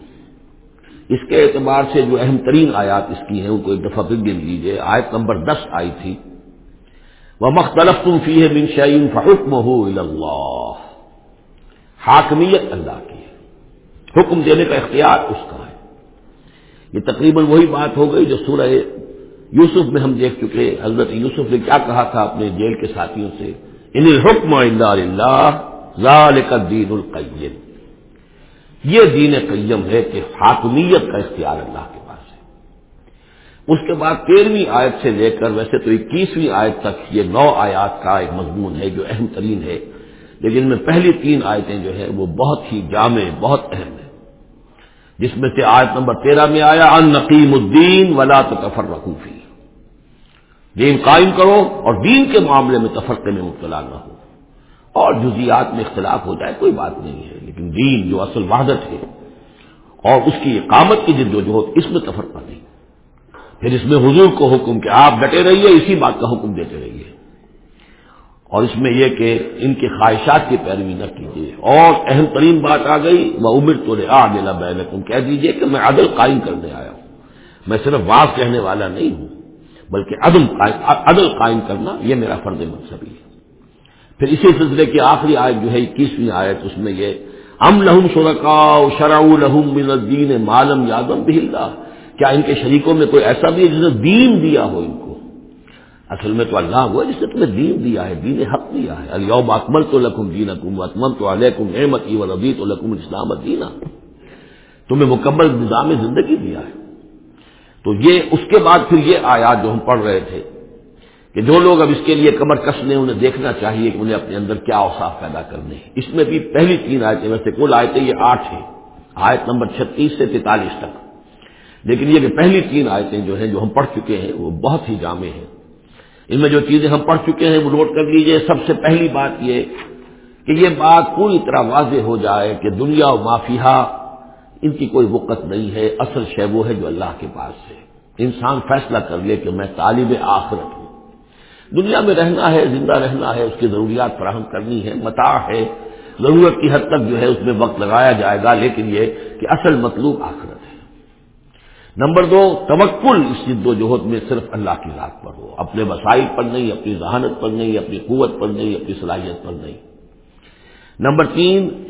اس کے اعتبار سے جو اہم ترین آیات اس کی ہیں، ان کو ایک دفعہ پھر گن لیجیے آیت نمبر دس آئی تھی۔ وہ مختلف تم فی ہے بن شعین فحکم ہو اللہ حاکمیت اللہ کی ہے۔ حکم دینے کا اختیار اس کا ہے۔ یہ تقریباً وہی بات ہو گئی جو سورہ یوسف میں ہم دیکھ چکے حضرت یوسف نے کیا کہا تھا اپنے جیل کے ساتھیوں سے؟ ان الحکم اللہ ذالک الدین القیم۔ یہ دین قیم ہے کہ حاکمیت کا اختیار اللہ کے پاس ہے۔ اس کے بعد تیرہویں آیت سے لے کر ویسے تو اکیسویں آیت تک یہ نو آیات کا ایک مضمون ہے جو اہم ترین ہے۔ لیکن میں پہلی تین آیتیں جو ہیں وہ بہت ہی جامع، بہت اہم ہیں۔ جس میں سے آیت نمبر تیرہ میں آیا، ان نقیم الدین ولا تو کفر رقوفی دین قائم کرو اور دین کے معاملے میں تفرقے میں مبتلا نہ ہو۔ اور جزیات میں اختلاف ہو جائے کوئی بات نہیں ہے، لیکن دین جو اصل وحدت ہے اور اس کی اقامت کی جد و جہد، اس میں تفرقہ نہیں۔ پھر اس میں حضور کو حکم کہ آپ ڈٹے رہیے، اسی بات کا حکم دیتے رہیے۔ اور اس میں یہ کہ ان کی خواہشات کی پیروی نہ کیجیے۔ اور اہم ترین بات آ گئی وہ عمر تو آ گلا میں تم کہہ دیجیے کہ میں عدل قائم کرنے آیا ہوں۔ میں صرف واس کہنے والا نہیں ہوں۔ بلکہ عدل عدل قائم کرنا یہ میرا فرض منصبی ہے۔ پھر اسی سلسلے کی آخری آیت جو ہے اکیسویں آیت، اس میں یہ، ام لہم شرکا شرع لہم من الدین معلوم یادم بہلا کیا ان کے شریکوں میں کوئی ایسا بھی ہے جس نے دین دیا ہو ان کو؟ اصل میں تو اللہ ہوا جس نے تمہیں دین دیا ہے، دین حق دیا ہے۔ الوم اکمل تو لکھم دین اکم اکمل تو علیکم احمد و ربی تو لکم اسلام دینا۔ تمہیں مکمل نظام زندگی دیا ہے۔ تو یہ اس کے بعد پھر یہ آیات جو ہم پڑھ رہے تھے کہ جو لوگ اب اس کے لیے کمر کسنے انہیں دیکھنا چاہیے کہ انہیں اپنے اندر کیا اوساف پیدا کرنے ہیں۔ اس میں بھی پہلی تین آیتیں ویسے کل آیتیں یہ آٹھ ہیں۔ آیت نمبر چھتیس سے تینتالیس تک۔ لیکن یہ کہ پہلی تین آیتیں جو ہیں جو ہم پڑھ چکے ہیں، وہ بہت ہی جامع ہیں۔ ان میں جو چیزیں ہم پڑھ چکے ہیں، وہ نوٹ کر لیجیے، سب سے پہلی بات یہ کہ یہ بات پوری طرح واضح ہو جائے کہ دنیا و مافیہ ان کی کوئی وقت نہیں ہے، اصل شے وہ ہے جو اللہ کے پاس ہے۔ انسان فیصلہ کر لے کہ میں طالب آخرت ہوں۔ دنیا میں رہنا ہے، زندہ رہنا ہے، اس کی ضروریات فراہم کرنی ہے متا ہے۔ ضرورت کی حد تک جو ہے اس میں وقت لگایا جائے گا، لیکن یہ کہ اصل مطلوب آخرت ہے۔ نمبر دو، توکل اس جد و جہد میں صرف اللہ کی ذات پر ہو۔ اپنے وسائل پر نہیں، اپنی ذہانت پر نہیں، اپنی قوت پر نہیں، اپنی صلاحیت پر نہیں۔ نمبر تین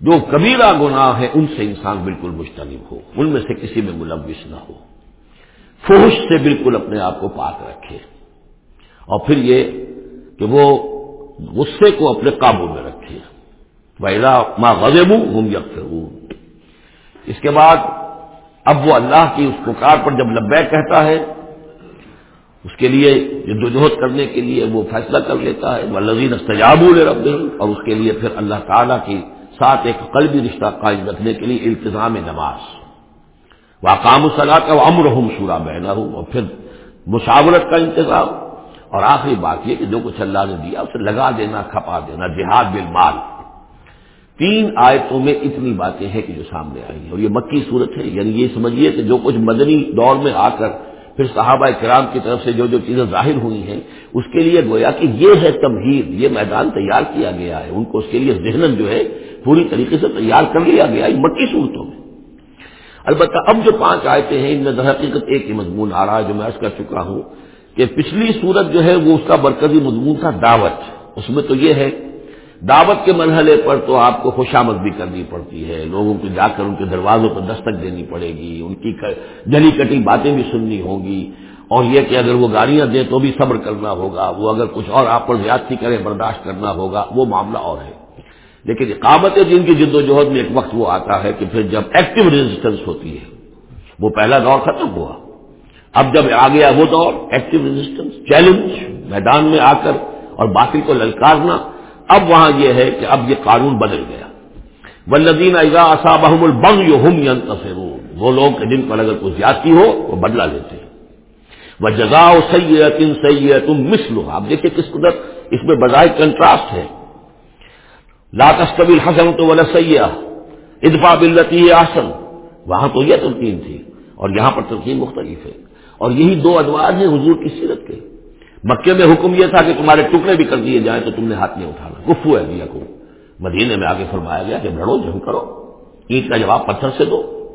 جو کبیرہ گناہ ہے ان سے انسان بالکل مشتلف ہو، ان میں سے کسی میں ملوث نہ ہو۔ فوش سے بالکل اپنے آپ کو پاک رکھے۔ اور پھر یہ کہ وہ غصے کو اپنے قابو میں رکھے۔ ویلا ماں غزب ہوں یا اس کے بعد اب وہ اللہ کی اس پکار پر جب لبیک کہتا ہے، اس کے لیے جدوجہد کرنے کے لیے وہ فیصلہ کر لیتا ہے۔ وہ لذیذ استجاب رب اور اس کے لیے پھر اللہ تعالیٰ کی ساتھ ایک قلبی رشتہ قائم رکھنے کے لیے التظام نماز۔ وہ کام الصلاح کا امر ہوں شورا بہنا ہوں اور پھر مشاورت کا انتظام۔ اور آخری بات یہ کہ جو کچھ اللہ نے دیا، اسے لگا دینا، کھپا دینا، جہاد بالمال۔ تین آیتوں میں اتنی باتیں ہیں کہ جو سامنے آئی ہیں۔ اور یہ مکی صورت ہے یعنی یہ سمجھیے کہ جو کچھ مدنی دور میں آ کر پھر صحابہ کرام کی طرف سے جو جو چیزیں ظاہر ہوئی ہیں، اس کے لیے گویا کہ یہ ہے تمہید، یہ میدان تیار کیا گیا ہے۔ ان کو اس کے لیے ذہن جو ہے پوری طریقے سے تیار کر لیا گیا ہے، مکی صورتوں میں۔ البتہ اب جو پانچ آیتیں ہیں، ان میں در حقیقت ایک ہی مضمون آ رہا ہے جو میں عرض کر چکا ہوں کہ پچھلی صورت جو ہے، وہ اس کا مرکزی مضمون تھا دعوت۔ اس میں تو یہ ہے، دعوت کے مرحلے پر تو آپ کو خوشامد بھی کرنی پڑتی ہے، لوگوں کو جا کر ان کے دروازوں پر دستک دینی پڑے گی، ان کی جلی کٹی باتیں بھی سننی ہوں گی اور یہ کہ اگر وہ گاڑیاں دیں تو بھی صبر کرنا ہوگا، وہ اگر کچھ اور آپ پر زیادتی کریں، برداشت کرنا ہوگا، وہ معاملہ اور ہے۔ لیکن اقامت جن کی جد و جہد میں ایک وقت وہ آتا ہے کہ پھر جب ایکٹیو ریزسٹنس ہوتی ہے، وہ پہلا دور ختم ہوا۔ اب جب آ گیا وہ دور، ایکٹیو ریزسٹنس، چیلنج، میدان میں آ کر اور باقی کو للکارنا، اب وہاں یہ ہے کہ اب یہ قانون بدل گیا۔ ولدین اجا اصاب البنگ یو ہم وہ لوگ جن پر اگر کوئی زیادتی ہو، وہ بدلا لیتے وہ جگا سید سید تم مس لو آپ دیکھیے کس قدر اس میں بظاہر کنٹراسٹ ہے۔ لاتستبل حسن تو ولا سیاح ادفا بلتی آسن وہاں تو یہ تلقین تھی اور یہاں پر تلقین مختلف ہے اور یہی دو ادوار ہیں حضور کی سیرت کے۔ مکے میں حکم یہ تھا کہ تمہارے ٹکڑے بھی کر دیے جائیں تو تم نے ہاتھ نہیں اٹھانا۔ گفو ہے دیا کو۔ مدینے میں آگے فرمایا گیا کہ لڑو، جنگ کرو۔ اینٹ کا جواب پتھر سے دو۔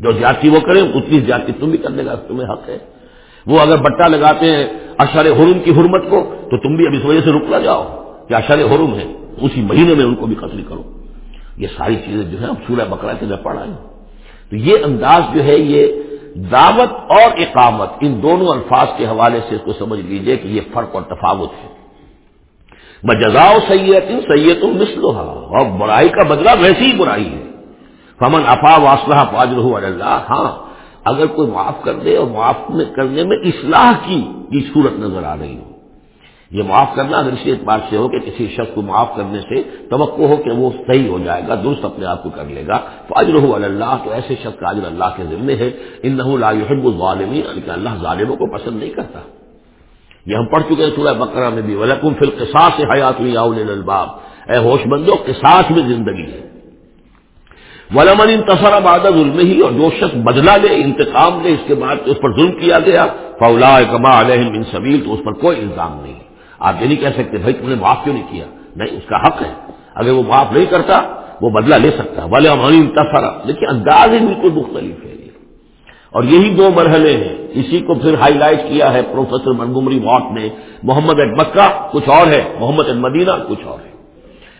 جو زیادتی وہ کریں اتنی زیادتی تم بھی کرنے کا تمہیں حق ہے۔ وہ اگر بٹا لگاتے ہیں اشر حرم کی حرمت کو، تو تم بھی اب اس وجہ سے رک نہ جاؤ کہ اشر حرم ہے۔ اسی مہینے میں ان کو بھی قتل کرو۔ یہ ساری چیزیں جو ہے سورہ بکرا کے اندر پڑھا ہے۔ تو یہ انداز جو ہے یہ دعوت اور اقامت، ان دونوں الفاظ کے حوالے سے اس کو سمجھ لیجیے کہ یہ فرق اور تفاوت ہے۔ بجزاؤ سید سید المسلحا اور برائی کا بدلہ ویسی ہی برائی ہے۔ فمن افا واسلہ فاجر اللہ ہاں اگر کوئی معاف کر دے اور معاف کرنے میں اصلاح کی صورت نظر آ رہی ہو یہ معاف کرنا اگر اسی اعتبار سے ہو کہ کسی شخص کو معاف کرنے سے توقع ہو کہ وہ صحیح ہو جائے گا، درست اپنے آپ کو کر لے گا۔ فاجر ہو اللہ تو ایسے شخص کا اجر اللہ کے ذمے ہے۔ ان لا يحب الظالمین یعنی کہ اللہ ظالموں کو پسند نہیں کرتا۔ یہ ہم پڑھ چکے ہیں سورہ بقرہ میں بھی۔ ولکم فی القصاص حیات الباب۔ اے ہوش بندو، قصاص میں زندگی ہے۔ ولمن انتصر بعد ظلم ہی اور جو شخص بدلا لے، انتقام لے، اس کے بعد اس پر ظلم کیا گیا۔ فولا کما علیہ من سبیل تو اس پر کوئی الزام نہیں۔ آپ یہ نہیں کہہ سکتے بھائی تم نے معاف کیوں نہیں کیا؟ نہیں، اس کا حق ہے۔ اگر وہ معاف نہیں کرتا، وہ بدلہ لے سکتا۔ بولے ہماری انتصر لیکن انداز ہی بالکل مختلف ہے اور یہی دو مرحلے ہیں۔ اسی کو پھر ہائی لائٹ کیا ہے پروفیسر منگمری واٹ نے۔ محمد مکہ کچھ اور ہے۔ محمد مدینہ کچھ اور ہے۔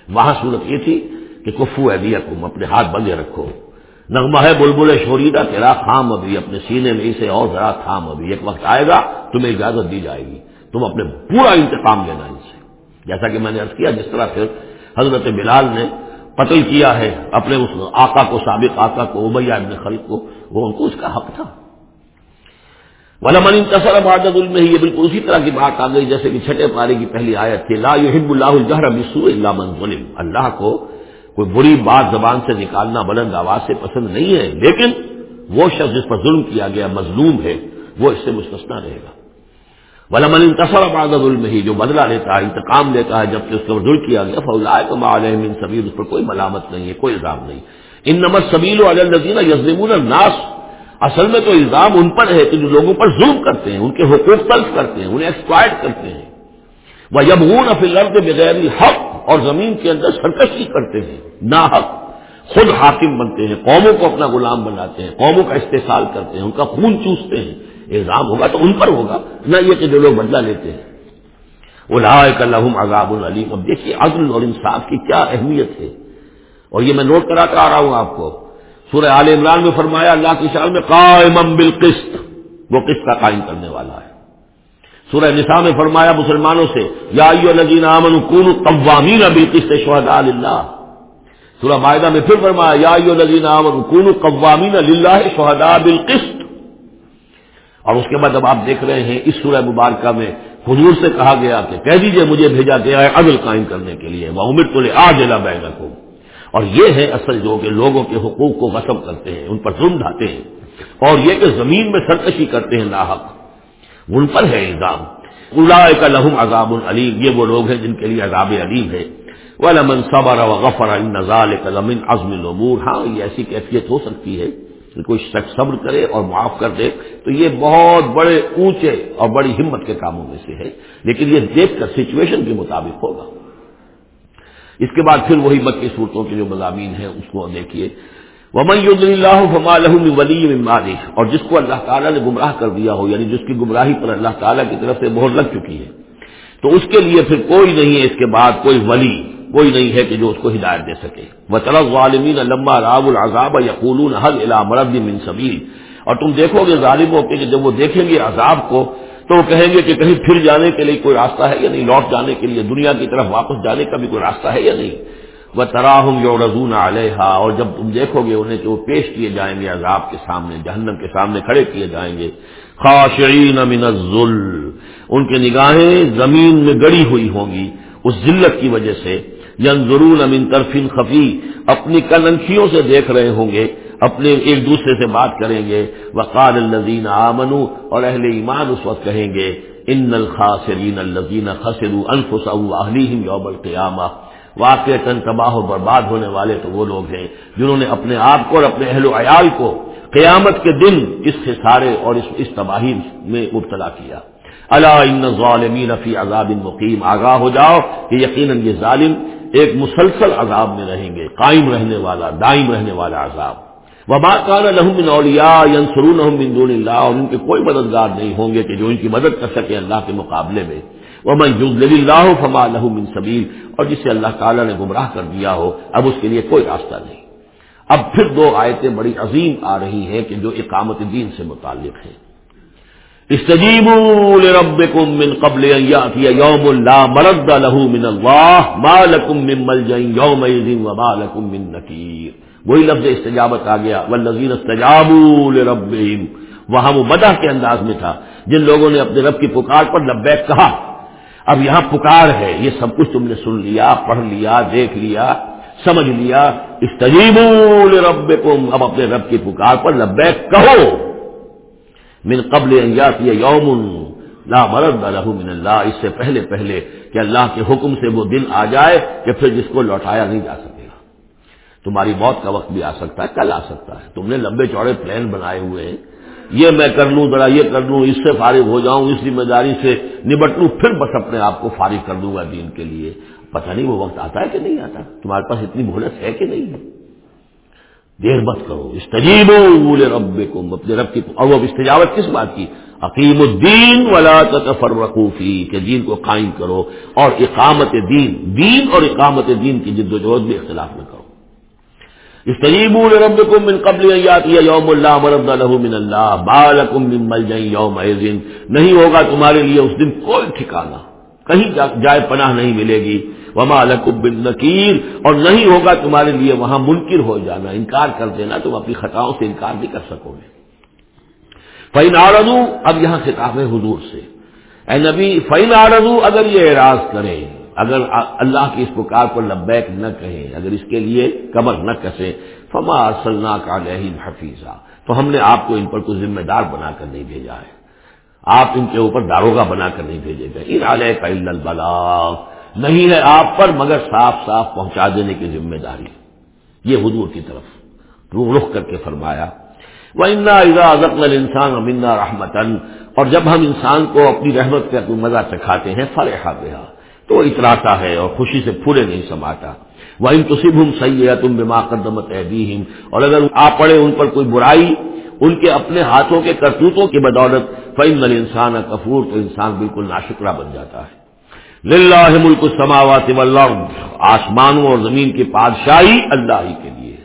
وہاں صورت یہ تھی کہ کفو ہے دیا تم اپنے ہاتھ بندے رکھو۔ نغمہ ہے بلبل شوریدہ، تیرا تھام ابھی اپنے سینے میں اسے اور ذرا تھام ابھی۔ ایک وقت آئے گا، تمہیں اجازت دی جائے گی۔ تم اپنے پورا انتقام لینا ان سے۔ جیسا کہ میں نے کیا، جس طرح پھر حضرت بلال نے قتل کیا ہے، اپنے اس آقا کو، سابق آقا کو ابیا ابن خلق کو، وہ ان کو اس کا حق تھا۔ ولمن تصر بعد میں یہ بالکل اسی طرح کی بات آ گئی، جیسے کہ چھٹے پارے کی پہلی آیت تھی، لا يحب اللہ الجہر بسوء الا من ظلم۔ اللہ کو کوئی بری بات زبان سے نکالنا بلند آواز سے پسند نہیں ہے، لیکن وہ شخص جس پر ظلم کیا گیا، مظلوم ہے، وہ اس سے مستثنا رہے گا۔ ولمن انتصر بعد ظلم ہی جو بدلہ لیتا ہے، انتقام لیتا ہے، جبکہ اس کا ظلم کیا گیا فولا من سبیل، اس پر کوئی ملامت نہیں ہے، کوئی الزام نہیں۔ ان نمت سبیل الزین یزمون الناس۔ اصل میں تو الزام ان پر ہے کہ جو لوگوں پر ظلم کرتے ہیں، ان کے حقوق تلف کرتے ہیں، انہیں ایکسپائر کرتے ہیں۔ وہ یبون افلر کے بغیر حق اور زمین کے اندر سرکشی کرتے ہیں نا حق خود حاکم بنتے ہیں، قوموں کو اپنا غلام بناتے ہیں، قوموں کا استحصال کرتے ہیں، ان کا خون چوستے ہیں۔ الزام ہوگا تو ان پر ہوگا، نہ یہ کہ جو لوگ بدلہ لیتے ہیں۔ وہ لحم عذاب العلیم۔ اب دیکھیے، عدل اور انصاف کی کیا اہمیت ہے۔ اور یہ میں نوٹ کراتا آ رہا ہوں آپ کو۔ سورہ عال عمران میں فرمایا، اللہ کی شان میں قائم بالقسط، وہ قسط کا قائم کرنے والا ہے۔ سورہ نساء میں فرمایا مسلمانوں سے، یا نجین امن کون قوامین بالقسط شہداء اللہ سورہ معاہدہ میں پھر فرمایا، یا نجین امن کون قوامین اللہ شہداء بالقسط۔ اور اس کے بعد اب آپ دیکھ رہے ہیں اس سورہ مبارکہ میں حضور سے کہا گیا کہ کہہ دیجیے مجھے بھیجا گیا ہے عدل قائم کرنے کے لیے، وہ امر تو لے آ جلا بہ اور یہ ہے اصل جو کہ لوگوں کے حقوق کو غصب کرتے ہیں، ان پر ظلم ڈھاتے ہیں۔ اور یہ کہ زمین میں سرکشی کرتے ہیں لاحق ان پر ہے الزام۔ الا کا لہم عذاب العلیم یہ وہ لوگ ہیں جن کے لیے عذاب علیم ہے۔ وہ لمن صبر و غفر نظال لمن عزم العمور ہاں یہ ایسی کیفیت ہو سکتی ہے۔ کوئی شخص صبر کرے اور معاف کر دے، تو یہ بہت بڑے اونچے اور بڑی ہمت کے کاموں میں سے ہے۔ لیکن یہ دیکھ کر سچویشن کے مطابق ہوگا۔ اس کے بعد پھر وہی مکی صورتوں کے جو مضامین ہیں، اس کو دیکھیے۔ ومن اللہ فما ولی مالک اور جس کو اللہ تعالیٰ نے گمراہ کر دیا ہو یعنی جس کی گمراہی پر اللہ تعالیٰ کی طرف سے بہت لگ چکی ہے۔ تو اس کے لیے پھر کوئی نہیں ہے، اس کے بعد کوئی ولی۔ کوئی نہیں ہے کہ جو اس کو ہدایت دے سکے۔ وہ طلب غالمین لمبا راب العذاب یقول حل علا مرد من سبیل اور تم دیکھو گے ظالموں کے کہ جب وہ دیکھیں گے عذاب کو، تو وہ کہیں گے کہ کہیں پھر جانے کے لیے کوئی راستہ ہے یا نہیں؟ لوٹ جانے کے لیے، دنیا کی طرف واپس جانے کا بھی کوئی راستہ ہے یا نہیں؟ وہ تراہم یو رضون علیہ اور جب تم دیکھو گے انہیں کہ وہ پیش کیے جائیں گے، عذاب کے سامنے، جہنم کے سامنے کھڑے کیے جائیں گے۔ خاشعین من الظل ان کی نگاہیں زمین میں گڑی ہوئی ہوں گی، اس ذلت کی وجہ سے۔ ینظرون من طرف خفی، اپنی کننکھیوں سے دیکھ رہے ہوں گے، اپنے ایک دوسرے سے بات کریں گے۔ وقال الذین آمنو اور اہل ایمان اس وقت کہیں گے، ان الخاسرین الذین خسروا انفسهم واهليهم يوم القیامہ. واقع تن تباہ و برباد ہونے والے تو وہ لوگ ہیں جنہوں نے اپنے آپ کو اور اپنے اہل و عیال کو قیامت کے دن اس خسارے اور اس اس تباہی میں مبتلا کیا۔ اللہ ان ظالمین فی عذاب مقیم۔ آگاہ ہو جاؤ کہ یقیناً یہ ظالم ایک مسلسل عذاب میں رہیں گے، قائم رہنے والا، دائم رہنے والا عذاب۔ وبا کان الحمن اولیا ینسرون من دون اللہ اور ان کے کوئی مددگار نہیں ہوں گے کہ جو ان کی مدد کر سکے اللہ کے مقابلے میں۔ وہ میں اللہ فما لہ من سبیل اور جسے اللہ تعالیٰ نے گمراہ کر دیا ہو، اب اس کے لیے کوئی راستہ نہیں۔ اب پھر دو آیتیں بڑی عظیم آ رہی ہیں کہ جو اقامت دین سے متعلق ہیں۔ استجیبوا لربکم من قبل ان یاتی یوم لا مرد له من اللہ ما لکم من ملجا یومئذ وما لکم من نکیر وہی لفظ استجابت آ گیا والذین استجابوا لربہم وہاں وہ مدح کے انداز میں تھا جن لوگوں نے اپنے رب کی پکار پر لبیک کہا اب یہاں پکار ہے یہ سب کچھ تم نے سن لیا پڑھ لیا دیکھ لیا سمجھ لیا استجیبوا لربکم اب اپنے رب کی پکار پر لبیک کہو من قبل یاتی یوم لا مرد له من اللہ۔ اس سے پہلے پہلے کہ اللہ کے حکم سے وہ دن آ جائے کہ پھر جس کو لوٹایا نہیں جا سکے گا۔ تمہاری موت کا وقت بھی آ سکتا ہے، کل آ سکتا ہے۔ تم نے لمبے چوڑے پلان بنائے ہوئے ہیں۔ یہ میں کر لوں، ذرا یہ کر لوں، اس سے فارغ ہو جاؤں، اس ذمہ داری سے نبٹ لوں پھر بس اپنے آپ کو فارغ کر دوں گا دین کے لیے۔ پتہ نہیں وہ وقت آتا ہے کہ نہیں آتا؟ تمہارے پاس اتنی مہلت ہے کہ نہیں؟ ہے دیر مت کرو۔ استجیب رب کو اپنے رب کی اور وہ استجابت کس بات کی؟ عقیم الدین ولا تفرقوفی کہ دین کو قائم کرو اور اقامت دین دین اور اقامت دین کی جد و جہد میں اختلاف نہ کرو۔ استجیب رب من قبل یوم اللہ مرد الح من اللہ۔ بالکم من مل جئی یوم نہیں ہوگا تمہارے لیے اس دن کوئی ٹھکانا کہیں جائے پناہ نہیں ملے گی۔ وما الکب بن نکیر اور نہیں ہوگا تمہارے لیے وہاں منکر ہو جانا، انکار کر دینا، تم اپنی خطاؤں سے انکار نہیں کر سکو گے۔ فین آردو اب یہاں خطاب ہے حضور سے۔ اے نبی فین آردو اگر یہ اعراض کریں، اگر اللہ کی اس پکار کو لبیک نہ کہیں، اگر اس کے لیے کمر نہ کسے فما ارسلنا کا حفیظہ تو ہم نے آپ کو ان پر کوئی ذمہ دار بنا کر نہیں بھیجا ہے۔ آپ ان کے اوپر داروگا بنا کر نہیں بھیجے گئے۔ ان علیہ کا البلاغ۔ نہیں ہے آپ پر، مگر صاف صاف پہنچا دینے کی ذمہ داری۔ یہ حضور کی طرف رخ کر کے فرمایا وہ انا ازا انسان امنا رحمتن اور جب ہم انسان کو اپنی رحمت کا مزہ چکھاتے ہیں فرحا بہا تو اتراتا ہے اور خوشی سے پورے نہیں سماتا وہ ان تصب ہم صحیح ہے تم بما قدمت اور اگر آپ پڑے ان پر کوئی برائی، ان کے اپنے ہاتھوں کے کرتوتوں کی بدولت فعم انسان کفور، تو انسان بالکل ناشکرا بن جاتا ہے۔ للہ ملک السماوات والارض، آسمانوں اور زمین کی بادشاہی اللہ ہی کے لیے۔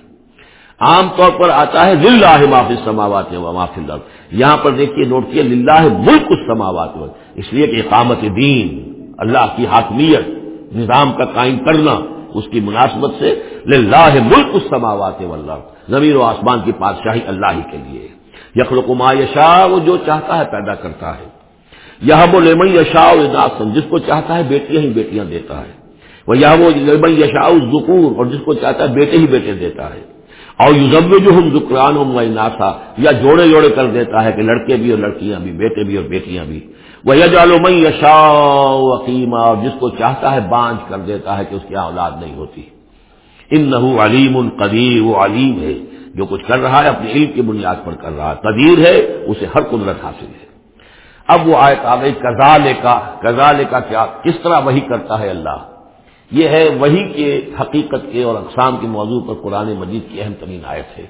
عام طور پر آتا ہے للہ معافی سماوات و معافی الارض۔ یہاں پر دیکھیے نوٹ کیے للہ ملک السماوات اس لیے کہ اقامت دین، اللہ کی حاکمیت، نظام کا قائم کرنا، اس کی مناسبت سے للہ ملک السماوات والارض۔ زمین و آسمان کی بادشاہی اللہ ہی کے لیے۔ یخلق ما یشاء، وہ جو چاہتا ہے پیدا کرتا ہے۔ یہ وہ لمن یشا ناسن جس کو چاہتا ہے بیٹیاں ہی بیٹیاں دیتا ہے۔ وہ یہ وہ لمن یشا ذکور اور جس کو چاہتا ہے بیٹے ہی بیٹے دیتا ہے۔ اور یوزب جو ہم ذکران ہوں ناسا یا جوڑے جوڑے کر دیتا ہے کہ لڑکے بھی اور لڑکیاں بھی، بیٹے بھی اور بیٹیاں بھی۔ وہ یجالو یشا وقیمہ اور جس کو چاہتا ہے بانج کر دیتا ہے کہ اس کی اولاد نہیں ہوتی۔ ان نہ علیم القدیر وہ علیم ہے جو کچھ کر رہا ہے، اپنے علم کی بنیاد پر کر رہا ہے۔ قدیر ہے، اسے ہر قدرت حاصل ہے۔ اب وہ آیت آ گئی کزال کا کزال کا کیا؟ کس طرح وہی کرتا ہے اللہ؟ یہ ہے وہی کے حقیقت کے اور اقسام کے موضوع پر قرآن مجید کی اہم ترین آیت ہے۔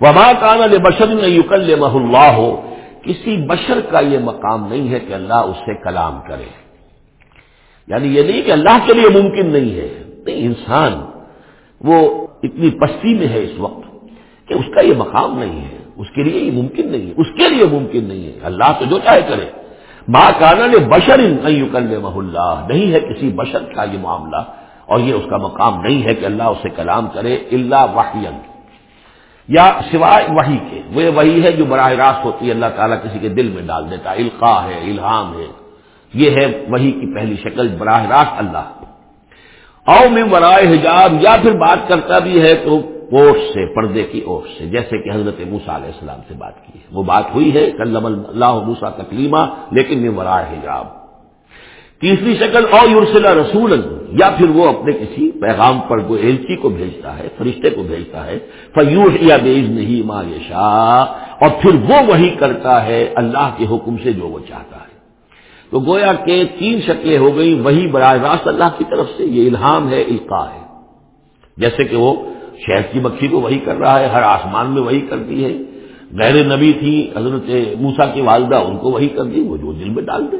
وبا کان بشر میں یوکل مح اللہ ہو کسی بشر کا یہ مقام نہیں ہے کہ اللہ اس سے کلام کرے۔ یعنی یہ نہیں کہ اللہ کے لیے ممکن نہیں ہے۔ نہیں، انسان وہ اتنی پستی میں ہے اس وقت کہ اس کا یہ مقام نہیں ہے۔ اس کے لیے یہ ممکن نہیں ہے، اس کے لیے ممکن نہیں ہے۔ اللہ تو جو چاہے کرے۔ ماں کانا نے بشر نہیں اللہ، نہیں ہے کسی بشر کا یہ معاملہ، اور یہ اس کا مقام نہیں ہے کہ اللہ اسے کلام کرے اللہ واحد یا سوائے وہی کے، وہ وہی ہے جو براہ راست ہوتی ہے، اللہ تعالیٰ کسی کے دل میں ڈال دیتا ہے۔ القاع ہے، الہام ہے۔ یہ ہے وہی کی پہلی شکل، براہ راست اللہ۔ او میں برائے حجاب، یا پھر بات کرتا بھی ہے تو اوٹ سے، پردے کی اوٹ سے، جیسے کہ حضرت موسا علیہ السلام سے بات کی ہے۔ وہ بات ہوئی ہے، کلم اللہ موسا تکلیمہ لیکن میں ورائے حجاب۔ تیسری شکل اور یورسلا رسول یا پھر وہ اپنے کسی پیغام پر کوئی ایلچی کو بھیجتا ہے، فرشتے کو بھیجتا ہے فیوش یا بیز نہیں ماں شاہ اور پھر وہ وہی کرتا ہے اللہ کے حکم سے جو وہ چاہتا ہے۔ تو گویا کہ تین شکلیں ہو گئی وہی براہ راست اللہ کی طرف سے، یہ الہام ہے القاع ہے۔ جیسے کہ وہ شہد کی مکھی کو وہی کر رہا ہے، ہر آسمان میں وہی کرتی ہے۔ غیر نبی تھی، حضرت موسا کی والدہ، ان کو وہی کر دی، وہ جو دل میں ڈال دے۔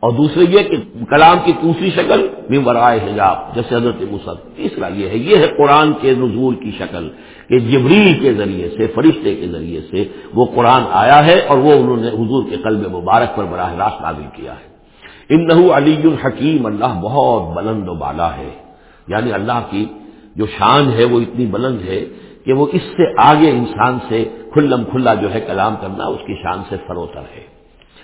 اور دوسرے یہ کہ کلام کی دوسری شکل بھی ورائے حجاب، جیسے حضرت موسا تیسرا یہ ہے یہ ہے قرآن کے نزول کی شکل، کہ جبریل کے ذریعے سے، فرشتے کے ذریعے سے وہ قرآن آیا ہے اور وہ انہوں نے حضور کے قلب مبارک پر براہ راست نازل کیا ہے۔ ان علی الحکیم اللہ بہت بلند و بالا ہے۔ یعنی اللہ کی جو شان ہے وہ اتنی بلند ہے کہ وہ اس سے آگے انسان سے کھلم کھلا جو ہے کلام کرنا اس کی شان سے فروتر ہے۔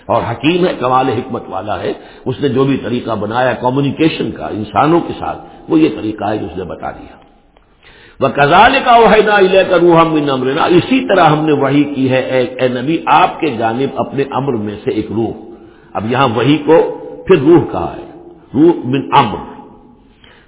اور حکیم ہے، کمال حکمت والا ہے۔ اس نے جو بھی طریقہ بنایا کمیونیکیشن کا، انسانوں کے ساتھ، وہ یہ طریقہ ہے جو اس نے بتا دیا۔ وہ کزال کا وحیدہ لے کر روح امرنا اسی طرح ہم نے وہی کی ہے، اے اے نبی، آپ کے جانب اپنے امر میں سے ایک روح۔ اب یہاں وہی کو پھر روح کہا ہے۔ روح من امر۔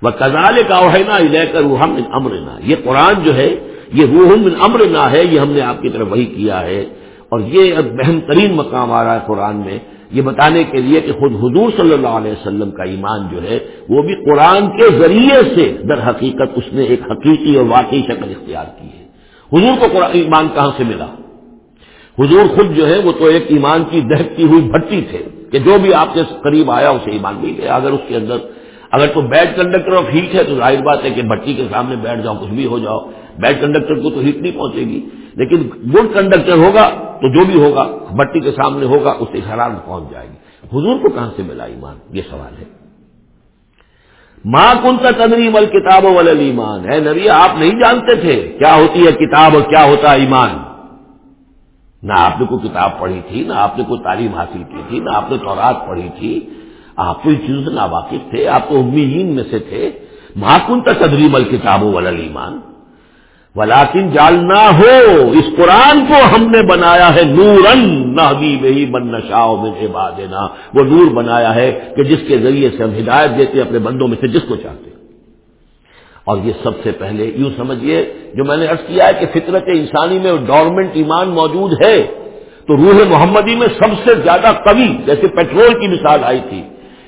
وہ کزال کا وحینا لے کر روح من امرنا۔ یہ قرآن جو ہے، یہ روح من امر نہ ہے، یہ ہم نے آپ کی طرف وہی کیا ہے۔ اور یہ بہن ترین مقام آ رہا ہے قرآن میں۔ یہ بتانے کے لیے کہ خود حضور صلی اللہ علیہ وسلم کا ایمان جو ہے، وہ بھی قرآن کے ذریعے سے در حقیقت اس نے ایک حقیقی اور واقعی شکل اختیار کی ہے۔ حضور کو قرآن ایمان کہاں سے ملا؟ حضور خود جو ہے، وہ تو ایک ایمان کی دہتی ہوئی بھٹی تھے کہ جو بھی آپ کے قریب آیا، اسے ایمان مل گیا اگر اس کے اندر اگر تو بیڈ کنڈکٹر آف ہیٹ ہے تو ظاہر بات ہے کہ بھٹی کے سامنے بیٹھ جاؤ، کچھ بھی ہو جاؤ۔ بیڈ کنڈکٹر کو تو ہیٹ نہیں پہنچے گی۔ لیکن گڈ کنڈکٹر ہوگا تو جو بھی ہوگا بٹی کے سامنے ہوگا اس سے حرارت پہنچ جائے گی۔ حضور کو کہاں سے ملا ایمان؟ یہ سوال ہے۔ ماں کن کا تدریم الکتاب وال ایمان ہے نبی، آپ نہیں جانتے تھے کیا ہوتی ہے کتاب اور کیا ہوتا ہے ایمان؟ نہ آپ نے کوئی کتاب پڑھی تھی، نہ آپ نے کوئی تعلیم حاصل کی تھی، نہ آپ نے تورات پڑھی تھی۔ آپ کوئی چیز سے نا واقف تھے، آپ تو امیین میں سے تھے۔ ماں کن کا تدریم الکتاب وال ایمان ولاکن جالنا ہو اس قرآن کو ہم نے بنایا ہے نورن نہ وہی بن نشا میں دینا وہ نور بنایا ہے کہ جس کے ذریعے سے ہم ہدایت دیتے، اپنے بندوں میں سے جس کو چاہتے۔ اور یہ سب سے پہلے یوں سمجھیے جو میں نے ارض کیا ہے کہ فطرت انسانی میں ڈورمنٹ ایمان موجود ہے، تو روح محمدی میں سب سے زیادہ قوی، جیسے پیٹرول کی مثال آئی تھی۔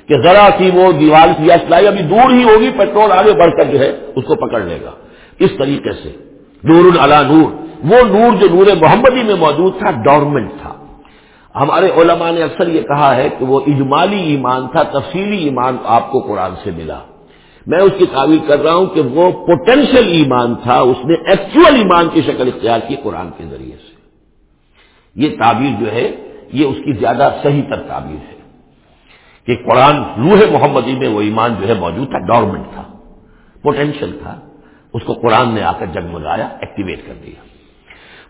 کہ ذرا سی وہ دیوار کی لائی، ابھی دور ہی ہوگی، پیٹرول آگے بڑھ کر جو ہے اس کو پکڑ لے گا۔ اس طریقے سے نور علا نور، وہ نور جو نور محمدی میں موجود تھا ڈورمنٹ تھا۔ ہمارے علماء نے اکثر یہ کہا ہے کہ وہ اجمالی ایمان تھا، تفصیلی ایمان آپ کو قرآن سے ملا۔ میں اس کی تعویل کر رہا ہوں کہ وہ پوٹینشیل ایمان تھا، اس نے ایکچوئل ایمان کی شکل اختیار کی قرآن کے ذریعے سے۔ یہ تعبیر جو ہے، یہ اس کی زیادہ صحیح تر تعبیر ہے۔ کہ قرآن روح محمدی میں وہ ایمان جو ہے موجود تھا ڈورمنٹ تھا پوٹینشیل تھا، اس کو قرآن نے آ کر جگمگایا ایکٹیویٹ کر دیا۔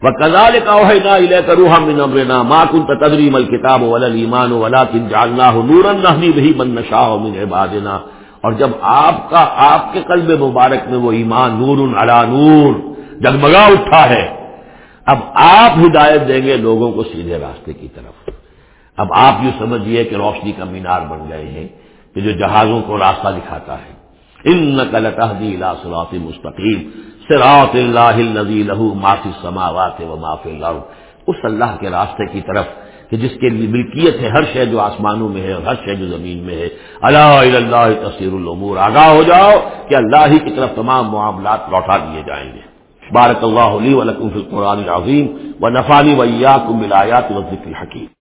وہ کزال کا روحا من امرنا ما تدریم الکتاب ولا ایمان ولا کن جالنا نورن بہی من نشاہ من عبادنا۔ اور جب آپ کا، آپ کے قلب مبارک میں وہ ایمان نور علا نور جگمگا اٹھا ہے، اب آپ ہدایت دیں گے لوگوں کو سیدھے راستے کی طرف۔ اب آپ یوں سمجھیے کہ روشنی کا مینار بن گئے ہیں کہ جو جہازوں کو راستہ دکھاتا ہے۔ ان نقل تحدی صراط مستقیم سراط اللہ الذي له ما في السماوات وما في الارض اس اللہ کے راستے کی طرف کہ جس کے لیے ملکیت ہے، ہر شے جو آسمانوں میں ہے اور ہر شے جو زمین میں ہے۔ اللہ اللہ تصیر العمور آگاہ ہو جاؤ کہ اللہ ہی کی طرف تمام معاملات لوٹا دیے جائیں گے۔ بارک اللہ علی ولکم فی القرآن العظیم۔ و نفانی ویاکم بالآیات و ذکر حکیم